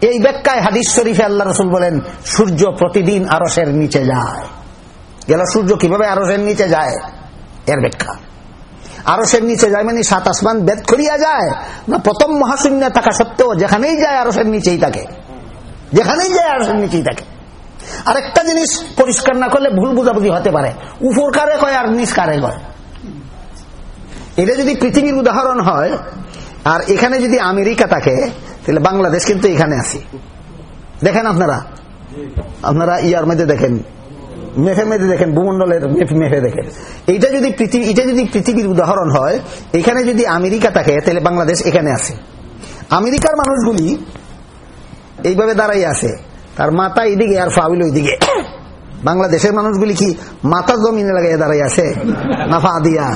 এই ব্যাখ্যায় হাদিস শরীফে আল্লাহ রসুল বলেন, সূর্য প্রতিদিন আরসের নিচে যায়। গেল সূর্য কীভাবে আরসের নিচে যায়? এর ব্যাখ্যা আরসের নিচে যায় মানে সাত আসমান বেদ করিয়া যায়। না, প্রথম মহাশূন্য থাকা সত্ত্বেও যেখানেই যায় আরসের নিচেই থাকে। যেখানেই যায় আরসের নিচেই থাকে। আরেকটা জিনিস পরিষ্কার না করলে ভুল বুঝাবুঝি হতে পারে। উপর কারে কয় আর নিচ কারে কয়? এটা যদি পৃথিবীর উদাহরণ হয়, আর এখানে যদি আমেরিকা থাকে, তাহলে বাংলাদেশ কিন্তু এখানে আছে। দেখেন আপনারা? আপনারা ইয়ার মধ্যে দেখেন। মেফে মেঘে দেখেন ভূমন্ডলের মেফে দেখেন। এইটা যদি এটা যদি পৃথিবীর উদাহরণ হয়, এখানে যদি আমেরিকা থাকে, তাহলে বাংলাদেশ এখানে আছে। আমেরিকার মানুষগুলি এইভাবে দাঁড়াই আছে। তার মাথা এইদিকে আর ফাউল ওইদিকে। বাংলাদেশের মানুষগুলি কি মাথা জমিনে লাগাই দাঁড়াই আছে? না ফা দিয়া?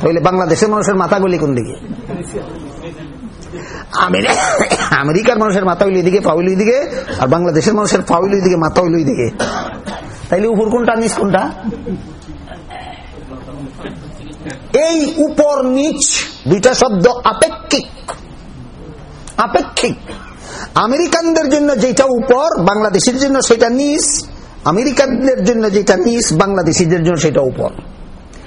তাহলে বাংলাদেশের মানুষের মাথাগুলি কোন দিকে? আমেরিকার মানুষের মাথা হইল দিকে পাউল দিকে আর বাংলাদেশের মানুষের পাউল দিকে মাথা হইল দিকে তাইলে উপর কোনটা, নিচ কোনটা? এই উপর, নিচ দুইটা শব্দ আপেক্ষিক। আপেক্ষিক। আমেরিকানদের জন্য যেটা উপর বাংলাদেশের জন্য সেটা নিচ। আমেরিকানদের জন্য যেটা নিচ, বাংলাদেশিদের জন্য সেটা উপর।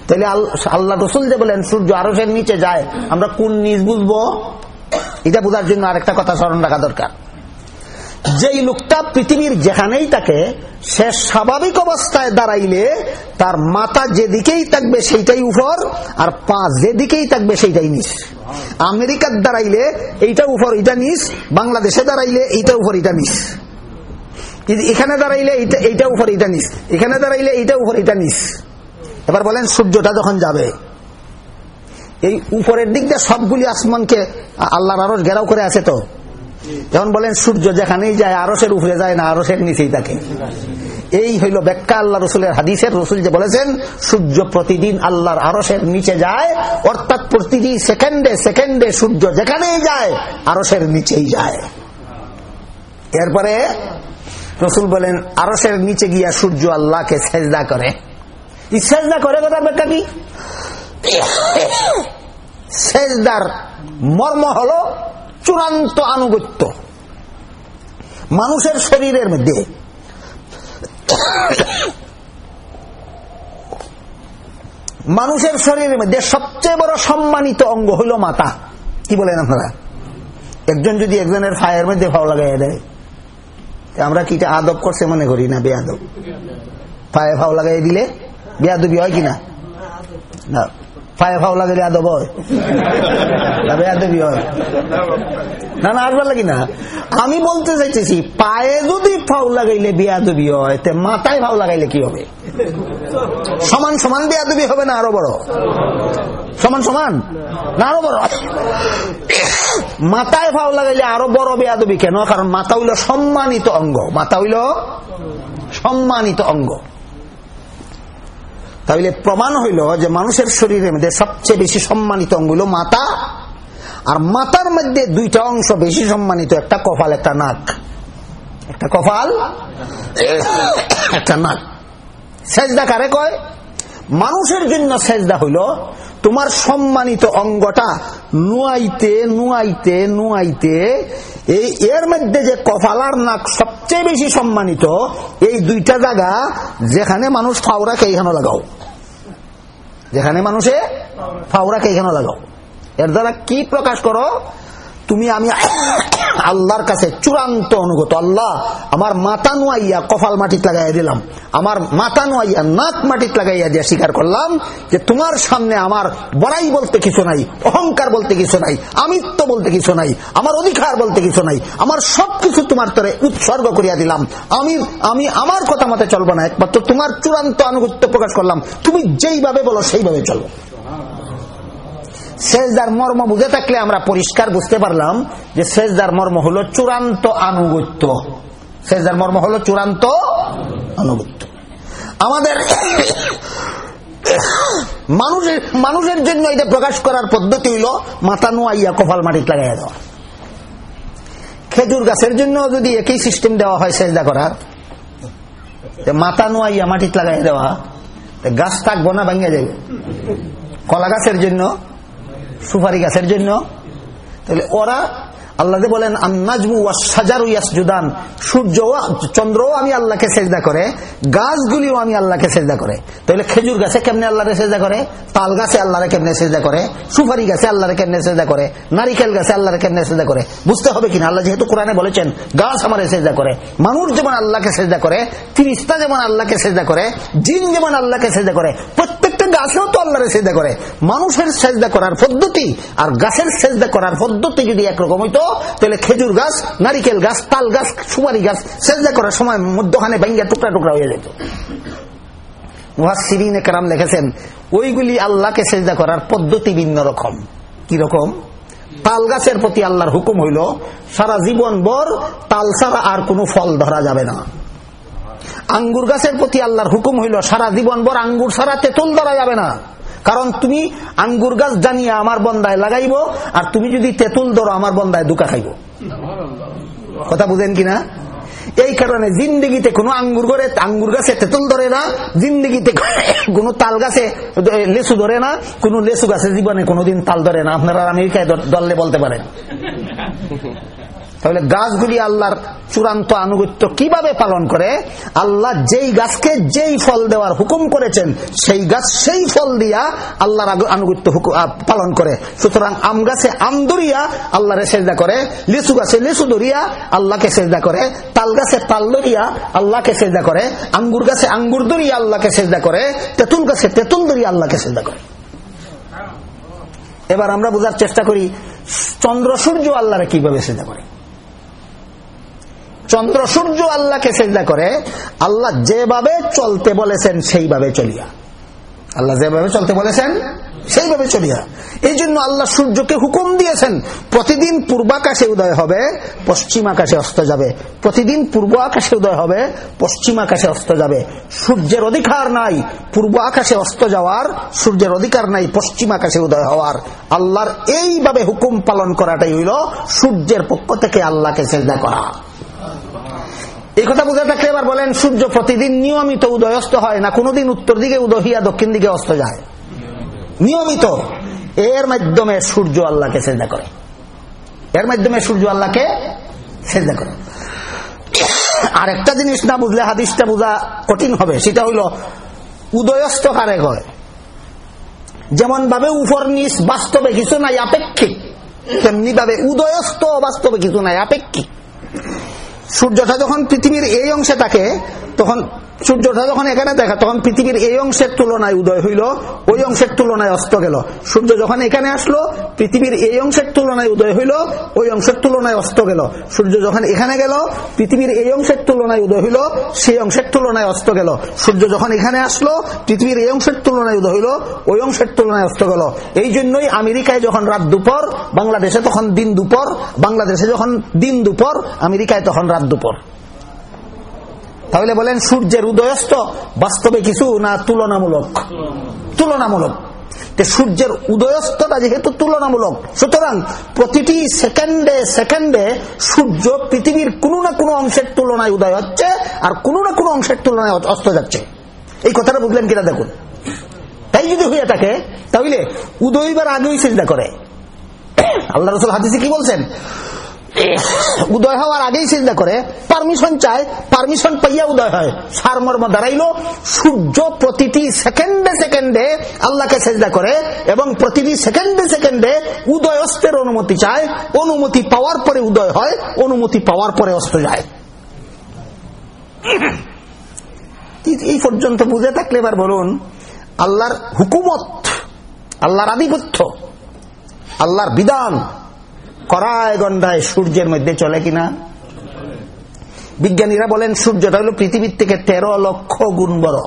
তাহলে আল্লাহ রসুল যে বলেন, সূর্য আরও নিচে যায়, আমরা কোন নিচ বুঝব? এটা বোঝার জন্য আরেকটা কথা স্মরণ রাখা দরকার। যেই লোকটা পৃথিবীর যেখানেই থাকে, সে স্বাভাবিক অবস্থায় দাঁড়াইলে তার মাথা যেদিকেই থাকবে সেইটাই উপর, আর পা যেদিকেই থাকবে সেইটাই নিচ। আমেরিকার দাঁড়াইলে এইটা উপর এটা নিচ, বাংলাদেশে দাঁড়াইলে এইটা উপর এটা নিচ। এখানে দাঁড়াইলে এইটা উপর এটা নিচ। এখানে দাঁড়াইলে এইটা উপর এটা নিচ। এবার বলেন, সূর্যটা যখন যাবে, এই উপরের দিক দিয়ে সবগুলি আসমানকে আল্লাহর আরও ঘেরাও করে আছে তো? যেমন বলেন সূর্য যেখানেই যায় আরসের উপরে যায় না আরসের নিচেই থাকে। এই হইল ব্যাখ্যা আল্লাহ রসুলের হাদিসের। রসুল যে বলেছেন, সূর্য প্রতিদিন আল্লাহর আরসের নিচে যায়, অর্থাৎ প্রতিটি সেকেন্ডে সেকেন্ডে সূর্য যেখানেই যায় আরসের নিচেই যায়। এরপরে রসুল বলেন আরসের নিচে গিয়া সূর্য আল্লাহকে সেজদা করে। সেজদা করে কথার ব্যাখ্যা কি? সেজদার মর্ম হল চূড়ান্ত আনুগত্য। মানুষের শরীরের মধ্যে। মানুষের শরীরের মধ্যে সবচেয়ে বড় সম্মানিত অঙ্গ হইল মাতা। কি বলেন আপনারা? একজন যদি একজনের ফায়ের মধ্যে ভাও লাগাই দেয় আমরা কি আদব করছে মনে করি না, বেয়াদব? ফায়ে ভাও লাগাই দিলে বেয়াদবি হয় কিনা না। পায়ে ফাও লাগে আদব হয়। না না আসবার লাগি না। আমি বলতে চাইতেছি, পায়ে যদি ফাউ লাগাইলে বেয়াদবি হয়, তে মাথায় ফাউ লাগাইলে কি হবে? সমান সমান বেয়াদবি হবে না আরও বড়? সমান সমান? না, আরও বড়? মাথায় ফাউ লাগাইলে আরও বড় বেয়াদবি কেন? কারণ মাথা হইল সম্মানিত অঙ্গ। মাথা হইল সম্মানিত অঙ্গ। তাহলে প্রমাণ হইল যে মানুষের শরীরের মধ্যে সবচেয়ে বেশি সম্মানিত অঙ্গ হইল মাথা আর মাথার মধ্যে দুইটা অংশ বেশি সম্মানিত, একটা কপাল, একটা নাক। একটা কপাল, একটা নাক। সেজদা কারে কয়? মানুষের জন্য সেজদা হইল, তোমার সম্মানিত অঙ্গটা নুয়াইতে নুয়াইতে নুয়াইতে, এই এর মধ্যে যে কপালার নাক সবচেয়ে বেশি সম্মানিত, এই দুইটা জায়গা যেখানে মানুষ ফাওরাকে এইখানে লাগাও। যেখানে মানুষে ফাওরাকে এখানে লাগাও। এর দ্বারা কি প্রকাশ করো? তুমি আমি আল্লাহর কাছে চূড়ান্ত অনুগত। আল্লাহ, আমার মাথা নোয়াইয়া কপাল মাটিত লাগাইয়া দিলাম। আমার মাথা নোয়াইয়া নাক মাটিত লাগাইয়া দিয়া স্বীকার করলাম যে তোমার সামনে আমার বড়াই বলতে কিছু নাই, অহংকার বলতে কিছু নাই, আমিত্ব বলতে কিছু নাই, আমার অধিকার বলতে কিছু নাই, আমার সবকিছু তোমার তরে উৎসর্গ করিয়া দিলাম। আমি আমি আমার কথা মতে চলবো না, একমাত্র তোমার চূড়ান্ত আনুগত্য প্রকাশ করলাম। তুমি যেইভাবে বলো সেইভাবে চলো সেজদার মর্ম বুঝে থাকলে আমরা পরিষ্কার বুঝতে পারলাম যে সেজদার মর্ম হলো চূড়ান্ত আনুগত্য। সেজদার মর্ম হলো চূড়ান্ত আনুগত্য। আমাদের মানুষের মানুষের জন্য এটা প্রকাশ করার পদ্ধতি হইল মাথা নোয়াইয়া কপাল মাটিত লাগাইয়া দেওয়া। খেজুর গাছের জন্য যদি একই সিস্টেম দেওয়া হয় সেজদা করার মাথা নোয়াইয়া মাটিত লাগাইয়া দেওয়া গাছ থাকব না ভাঙ্গা যাবে কলা গাছের জন্য সুপারি গাছের জন্য। তাহলে ওরা আল্লাহ বলেন, আন্নাজমু সূর্য চন্দ্রও আমি আল্লাহকে সেজদা করে, গাছগুলিও আমি আল্লাহকে সেজদা করে। তাহলে খেজুর গাছে কেমনে আল্লাহরে সেজদা করে? তাল গাছে আল্লাহরে কেমনে সেজদা করে? সুপারি গাছে আল্লাহরে কেমনে সেজদা করে? নারিকেল গাছে আল্লাহরে কেমনে সেজদা করে? বুঝতে হবে কিনা? আল্লাহ যেহেতু কোরআনে বলেছেন, গাছ আমার সেজদা করে, মানুষ যেমন আল্লাহকে সেজদা করে ফিরিস্তা যেমন আল্লাহকে সেজদা করে, জিন যেমন আল্লাহকে সেজদা করে প্রত্যেকটা গাছেও তো আল্লাহরে সেজদা করে। মানুষের সেজদা করার পদ্ধতি আর গাছের সেজদা করার পদ্ধতি যদি একরকম হইতো, তাহলে খেজুর গাছ, নারিকেল গাছ, তাল গাছ, সুপারি গাছ সেজদা করার সময় মধ্যখানে ভেঙ্গা টুকরা টুকরা হয়ে যেত। কারাম ওইগুলি আল্লাহকে সেজদা করার পদ্ধতি ভিন্ন রকম। কি রকম? তাল গাছের প্রতি আল্লাহর হুকুম হইল, সারা জীবন বর তাল ছাড়া আর কোনো ফল ধরা যাবে না। আঙ্গুর গাছের প্রতি আল্লাহর হুকুম হইল, সারা জীবন বর আঙ্গুর ছাড়া তেতুল ধরা যাবে না। কারণ তুমি আঙ্গুর গাছ জানিয়ে আমার বন্দায় লাগাইব, আর তুমি যদি তেতুল ধরো, আমার বন্দায় দুকা খাইব। কথা বুঝেন কিনা? এই কারণে জিন্দিগিতে কোনো আঙ্গুর করে আঙ্গুর গাছে তেতুল ধরে না, জিন্দিগিতে কোনো তাল গাছে লেসু ধরে না, কোনো লেসু গাছে জীবনে কোনোদিন তাল ধরে না। আপনারা আমেরিকায় দললে বলতে পারেন। তাহলে গাছগুলি আল্লাহর চূড়ান্ত আনুগত্য কীভাবে পালন করে? আল্লাহ যেই গাছকে যেই ফল দেওয়ার হুকুম করেছেন, সেই গাছ সেই ফল দিয়া আল্লাহর আনুগত্য পালন করে। সুতরাং আম গাছে আম দরিয়া আল্লাহরে সেজদা করে, লিচু গাছে লিচু দরিয়া আল্লাহকে সেজদা করে, তাল গাছে তাল দরিয়া আল্লাহকে সেজদা করে, আঙ্গুর গাছে আঙ্গুর দরিয়া আল্লাহকে সেজদা করে, তেঁতুল গাছে তেঁতুল দরিয়া আল্লাহকে সেজদা করে। এবার আমরা বোঝার চেষ্টা করি, চন্দ্র সূর্য আল্লাহরে কীভাবে সেজদা করে? চন্দ্র সূর্য আল্লাহকে সেজদা করে, আল্লাহ যেভাবে চলতে বলেছেন সেইভাবে চলিয়া। আল্লাহ যেভাবে চলতে বলেছেন সেইভাবে চলিয়া। এই জন্য আল্লাহ সূর্যকে হুকুম দিয়েছেন, প্রতিদিন পূর্বাকাশে উদয় হবে, পশ্চিম আকাশে অস্ত যাবে। প্রতিদিন পূর্ব আকাশে উদয় হবে, পশ্চিম আকাশে অস্ত যাবে। সূর্যের অধিকার নাই পূর্ব আকাশে অস্ত যাওয়ার, সূর্যের অধিকার নাই, পশ্চিম আকাশে উদয় হওয়ার। আল্লাহর এইভাবে হুকুম পালন করাটাই হইল সূর্যের পক্ষ থেকে আল্লাহকে চেষ্টা করা। এই কথা বুঝে থাকলে এবার বলেন, সূর্য প্রতিদিন নিয়মিত উদয়স্ত হয় না? কোনোদিন উত্তর দিকে উদয় হইয়া দক্ষিণ দিকে অস্ত যায়? নিয়মিত। এর মাধ্যমে সূর্য আল্লাহকে চেষ্টা করে। এর মাধ্যমে সূর্য আল্লাহকে চেষ্টা করে। আর একটা জিনিস না বুঝলে হাদিসটা বোঝা কঠিন হবে, সেটা হইল উদয়স্ত কারে হয়? যেমন ভাবে উপর নিচ বাস্তবে কিছু নাই, আপেক্ষিক। তেমনি ভাবে উদয়স্ত বাস্তবে কিছু নাই, আপেক্ষিক। সূর্যটা যখন পৃথিবীর এই অংশে থাকে, তখন সূর্যটা যখন এখানে দেখা, তখন পৃথিবীর এই অংশের তুলনায় উদয় হইল, ওই অংশের তুলনায় অস্ত গেল। সূর্য যখন এখানে আসলো, পৃথিবীর এই অংশের তুলনায় উদয় হইল, ওই অংশের তুলনায় অস্ত গেল। সূর্য যখন এখানে গেল, পৃথিবীর এই অংশের তুলনায় উদয় হইল, সেই অংশের তুলনায় অস্ত গেল। সূর্য যখন এখানে আসলো, পৃথিবীর এই অংশের তুলনায় উদয় হইল, ওই অংশের তুলনায় অস্ত গেল। এই জন্যই আমেরিকায় যখন রাত দুপুর, বাংলাদেশে তখন দিন দুপর, বাংলাদেশে যখন দিন দুপর, আমেরিকায় তখন রাত দুপুর। তাহলে বলেন, সূর্যের উদয়স্ত বাস্তবে কিছু না তুলনামূলক? তুলনামূলক। সূর্যের উদয়স্তটা যেহেতু তুলনামূলক, সুতরাং প্রতিটি সেকেন্ডে সেকেন্ডে সূর্য পৃথিবীর কোনো না কোনো অংশের তুলনায় উদয় হচ্ছে, আর কোনো না কোনো অংশের তুলনায় অস্ত যাচ্ছে। এই কথাটা বুঝলেন কিনা দেখুন। তাই যদি হয়ে থাকে, তাহলে উদয়বার আগেই চিন্তা করে। আল্লাহ রসুল হাদিসে কি বলছেন? উদয় হওয়ার আগেই চিন্তা করে পারমিশন চায় পারমিশন পাইয়া উদয় হয়। সারমর্ম দাঁড়াইল, সূর্য প্রতিটি সেকেন্ডে সেকেন্ডে আল্লাহকে চেষ্টা করে এবং প্রতিটি সেকেন্ডে সেকেন্ডে উদয় অস্তের অনুমতি চায়। অনুমতি পাওয়ার পরে উদয় হয়, অনুমতি পাওয়ার পরে অস্ত যায়। এই পর্যন্ত বুঝে থাকলে এবার বলুন, আল্লাহর হুকুমত, আল্লাহর আধিপত্য, আল্লাহর বিধান করায় গন্ডায় সূর্যের মধ্যে চলে কিনা? বিজ্ঞানীরা বলেন সূর্যটা হলো পৃথিবীর থেকে তেরো লক্ষ গুণ বড়।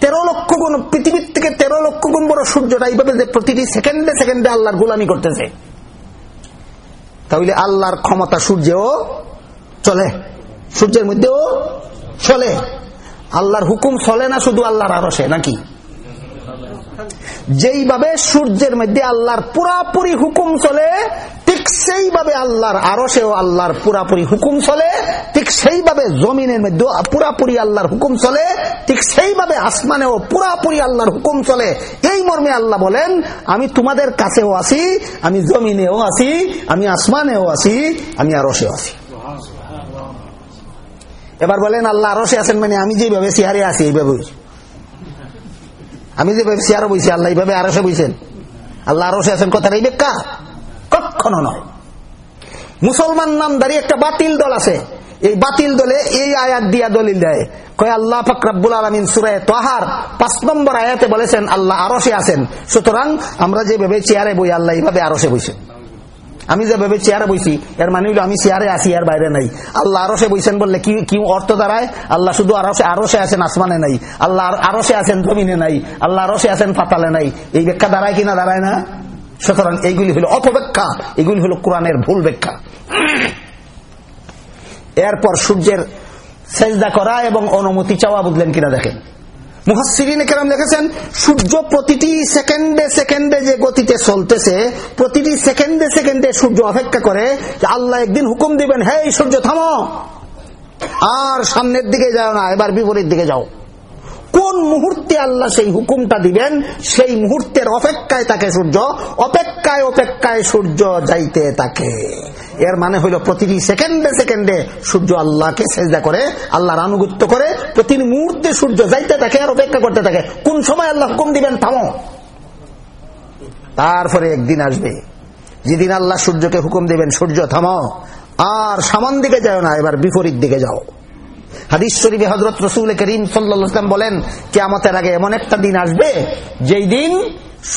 তেরো লক্ষ গুণ, পৃথিবীর থেকে তেরো লক্ষ গুণ বড় সূর্যটা এইভাবে যে প্রতিটি সেকেন্ডে সেকেন্ডে আল্লাহর গোলামি করতেছে। তাহলে আল্লাহর ক্ষমতা সূর্যেও চলে, সূর্যের মধ্যেও চলে। আল্লাহর হুকুম চলে না শুধু আল্লাহর আরসে নাকি? যেইভাবে সূর্যের মধ্যে আল্লাহর পুরাপুরি হুকুম চলে ঠিক সেইভাবে আল্লাহর আরও সেও আল্লাহর পুরাপুরি হুকুম চলে ঠিক সেইভাবে জমিনের মধ্যে পুরাপুরি আল্লাহর হুকুম চলে ঠিক সেইভাবে আসমানেও পুরাপুরি আল্লাহর হুকুম চলে। এই মর্মে আল্লাহ বলেন আমি তোমাদের কাছেও আছি আমি জমিনেও আছি আমি আসমানেও আছি আমি আরও সেও আছি এবার বলেন আল্লাহ আরও সে আছেন মানে আমি যেভাবে চেয়ারে আছি এইভাবে আমি যে যেভাবে আরও বইছি, আল্লাহ এইভাবে আরও সে বইছেন। আল্লাহ আরও সে আছেন কথা এই বেকা কখনো নয়। মুসলমান নামদারি একটা বাতিল দল আছে। এই বাতিল দলে এই আয়াত দিয়া দলিল দেয়। কয়, আল্লাহ ফকরাবুল আলমিন সুরায় তোহার পাঁচ নম্বর আয়াতে বলেছেন, আল্লাহ আরও সে আছেন। সুতরাং আমরা যেভাবে চেয়ারে বই, আল্লাহ এইভাবে আরও সে বইছেন। আমি যেভাবে চেয়ারে বইছি, এর মানে হইল আমি চেয়ারে আসি আর বাইরে নাই। আল্লাহ আরসে বইছেন বললে কি কি অর্থ দাঁড়ায়? আল্লাহ শুধু আরসে আরসে আছেন আসমানে নাই। আল্লাহ আরসে আছেন জমিনে নাই। আল্লাহ আরসে আছেন পাতালে নাই। এই ব্যাখ্যা দাঁড়ায় কিনা? দাঁড়ায় না। সুতরাং এইগুলি হলো অপব্যাখ্যা এগুলি হলো কোরআনের ভুল ব্যাখ্যা। এরপর সূর্যের সেজদা করা এবং অনুমতি চাওয়া বুঝলেন কিনা দেখেন। মুহাসিরিনে কেরাম দেখেছেন? সূর্য প্রতিটি সেকেন্ডে সেকেন্ডে যে গতিতে চলতেছে, প্রতিটি সেকেন্ডে সেকেন্ডে সূর্য অপেক্ষা করে আল্লাহ একদিন হুকুম দিবেন হে সূর্য, থামো! আর সামনের দিকে যাও না, এবার বিপরীত দিকে যাও। কোন মুহূর্তে আল্লাহ সেই হুকুমটা দিবেন? সেই মুহূর্তের অপেক্ষায় তাকে সূর্য। অপেক্ষায় অপেক্ষায় সূর্য যাইতে তাকে এর মানে হইল প্রতিটি সেকেন্ডে সেকেন্ডে সূর্য আল্লাহকে চেষ্টা করে, আল্লাহর আনুগত্য করে। প্রতিটি মুহূর্তে সূর্য যাইতে থাকে আর অপেক্ষা করতে থাকে। কোন সময় আল্লাহ হুকুম দিবেন? থামো। তারপরে একদিন আসবে। যেদিন আল্লাহ সূর্যকে হুকুম দিবেন, সূর্য থামো। আর সামান দিকে যাও না, এবার বিপরীত দিকে যাও। হাদিস শরীফে হজরত রসুল করিম সাল্লাম বলেন, কেয়ামতের আগে এমন একটা দিন আসবে, যেই দিন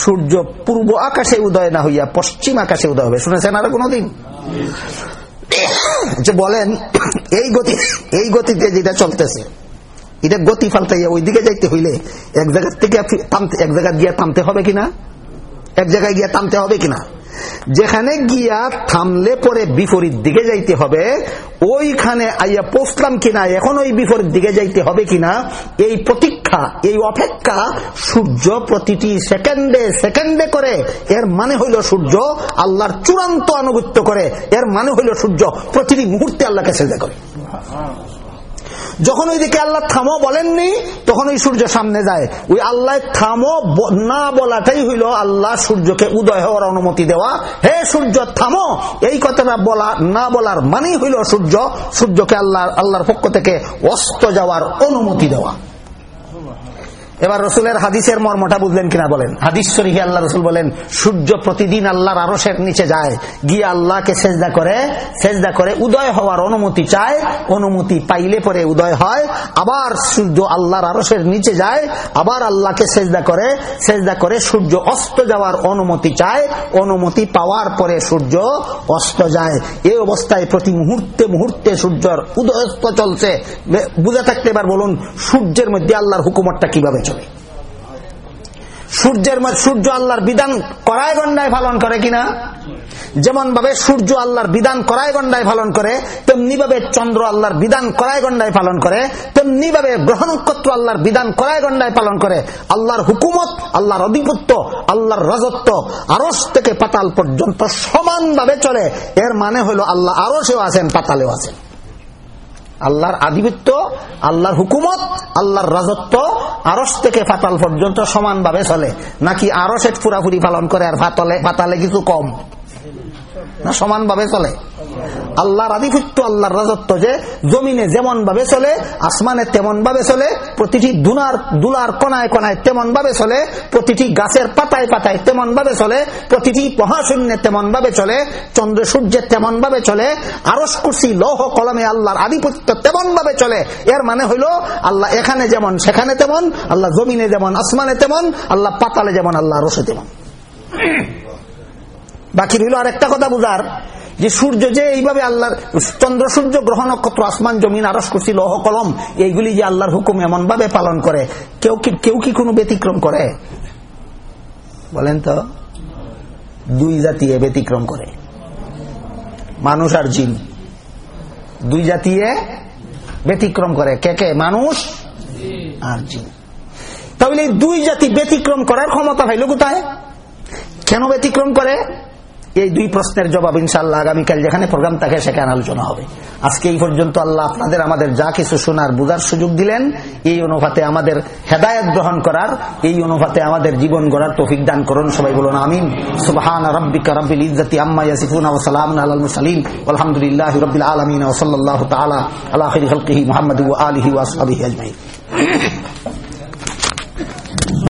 সূর্য পূর্ব আকাশে উদয় না হইয়া পশ্চিম আকাশে উদয় হবে। শুনেছেন আর কোনদিন যে বলেন, এই গতি, এই গতিতে যেটা চলতেছে, এটা গতি ফালতাইয়া ওই দিকে যাইতে হইলে এক জায়গার থেকে এক জায়গায় গিয়া থামতে হবে কিনা? এক জায়গায় গিয়া থামতে হবে কিনা? যেখানে গিয়া থামলে পরে বিপরীত দিকে যাইতে হবে, ওইখানে আইয়া পৌঁছলাম কিনা, এখন ওই বিপরীত দিকে যাইতে হবে কিনা, এই প্রতীক্ষা, এই অপেক্ষা সূর্য প্রতিটি সেকেন্ডে সেকেন্ডে করে। এর মানে হইল সূর্য আল্লাহর চূড়ান্ত আনুগত্য করে। এর মানে হইল সূর্য প্রতিটি মুহূর্তে আল্লাহকে সেজা করে। যখন ওইদিকে আল্লাহ থামো বলেননি, তখন ওই সূর্য সামনে যায়। ওই আল্লাহ থামো না বলাটাই হইল আল্লাহ সূর্যকে উদয় হওয়ার অনুমতি দেওয়া। হে সূর্য, থামো! এই কথাটা বলা, না বলার মানেই হইল সূর্য। সূর্যকে আল্লাহ আল্লাহর পক্ষ থেকে অস্ত যাওয়ার অনুমতি দেওয়া। এবার রসুলের হাদিসের মর্মটা বুঝলেন কিনা বলেন। হাদিস শরীফ আল্লাহ রসুল বলেন, সূর্য প্রতিদিন আল্লাহর আরসের নিচে যায়, গিয়ে আল্লাহকে সেজদা করে সেজদা করে উদয় হওয়ার অনুমতি চায়, অনুমতি পাইলে পরে উদয় হয়, আবার সূর্য আল্লাহর আরসের নিচে যায়, আবার আল্লাহকে সেজদা করে সেজদা করে সূর্য অস্ত যাওয়ার অনুমতি চায়, অনুমতি পাওয়ার পরে সূর্য অস্ত যায়। এই অবস্থায় প্রতি মুহূর্তে মুহূর্তে সূর্যর উদয় চলছে। বুঝে থাকতে এবার বলুন, সূর্যের মধ্যে আল্লাহর হুকুমতটা কীভাবে চলে। সূর্যের সূর্য আল্লাহর বিধান করায় গন্ডায় পালন করে কিনা? যেমন ভাবে সূর্য আল্লাহর বিধান করায় গন্ডায় পালন করে তেমনি ভাবে চন্দ্র আল্লাহর বিধান করায় গন্ডায় পালন করে তেমনি ভাবে গ্রহণ নক্ষত্র আল্লাহর বিধান করায় গন্ডায় পালন করে। আল্লাহর হুকুমত, আল্লাহর অধিপত্য, আল্লাহর রাজত্ব আরস থেকে পাতাল পর্যন্ত সমানভাবে চলে। এর মানে হলো আল্লাহ আরসেও আছেন, পাতালেও আছেন। আল্লাহর আধিপত্য, আল্লাহর হুকুমত, আল্লাহর রাজত্ব আরস থেকে ফাতাল পর্যন্ত সমানভাবে চলে। নাকি আরসে পুরাপুরি পালন করে আর ফাতলে ফাতালে কিছু কম? না, সমানভাবে চলে। আল্লাহর আধিপত্য, আল্লাহর রাজত্ব যে জমিনে যেমন ভাবে চলে, আসমানে তেমন ভাবে চলে, প্রতিটি দুনার, দুলার কনায় কনায় তেমন ভাবে চলে, প্রতিটি গাছের পাতায় পাতায় তেমন ভাবে চলে, প্রতিটি মহাশূন্যে তেমন ভাবে চলে, চন্দ্র সূর্যের তেমন ভাবে চলে আরস কুর্সি, লৌহ কলমে আল্লাহর আধিপত্য তেমন ভাবে চলে। এর মানে হইল, আল্লাহ এখানে যেমন, সেখানে তেমন, আল্লাহ জমিনে যেমন, আসমানে তেমন, আল্লাহ পাতালে যেমন, আল্লাহ রসে তেমন। বাকি রইল আর একটা কথা বুঝার, যে সূর্য যে এইভাবে আল্লাহর, চন্দ্র, সূর্য, গ্রহ, নক্ষত্র, আসমান, জমিন আরস করছি লহ, কলম, এইগুলি যে আল্লাহর হুকুম এমন ভাবে পালন করে, কেউ কি কেউ কি কোনো ব্যতিক্রম করে? বলেন তো, দুই জাতি ব্যতিক্রম করে। মানুষ আর জিন। দুই জাতিয়ে ব্যতিক্রম করে। কে কে? মানুষ আর জিন। তাহলে দুই জাতি ব্যতিক্রম করার ক্ষমতা হইল কোথায়? কেন ব্যতিক্রম করে? এই দুই প্রশ্নের জবাব ইনশাল্লাহ আগামীকাল যেখানে প্রোগ্রাম থাকে সেখানে আলোচনা হবে। আজকে এই পর্যন্ত আল্লাহ আপনাদের আমাদের যা কিছু শোনার, বুঝার সুযোগ দিলেন, এই অনুপাতে আমাদের হেদায়ত গ্রহণ করার, এই অনুপাতে আমাদের জীবন গড়ার তৌফিক দান করুন, সবাই বলুন আমিন। সুবহান রব্বিকা রব্বিল ইজ্জতি আম্মা ইয়াসিফুন ওয়া সালামুন আলাল মুরসালিন। আলহামদুলিল্লাহি রাব্বিল আলামিন। ওয়া সাল্লাল্লাহু তাআলা আলা খাইরি খালকিহি মুহাম্মাদি ওয়া আলিহি ওয়া আসহাবিহি আজমাইন।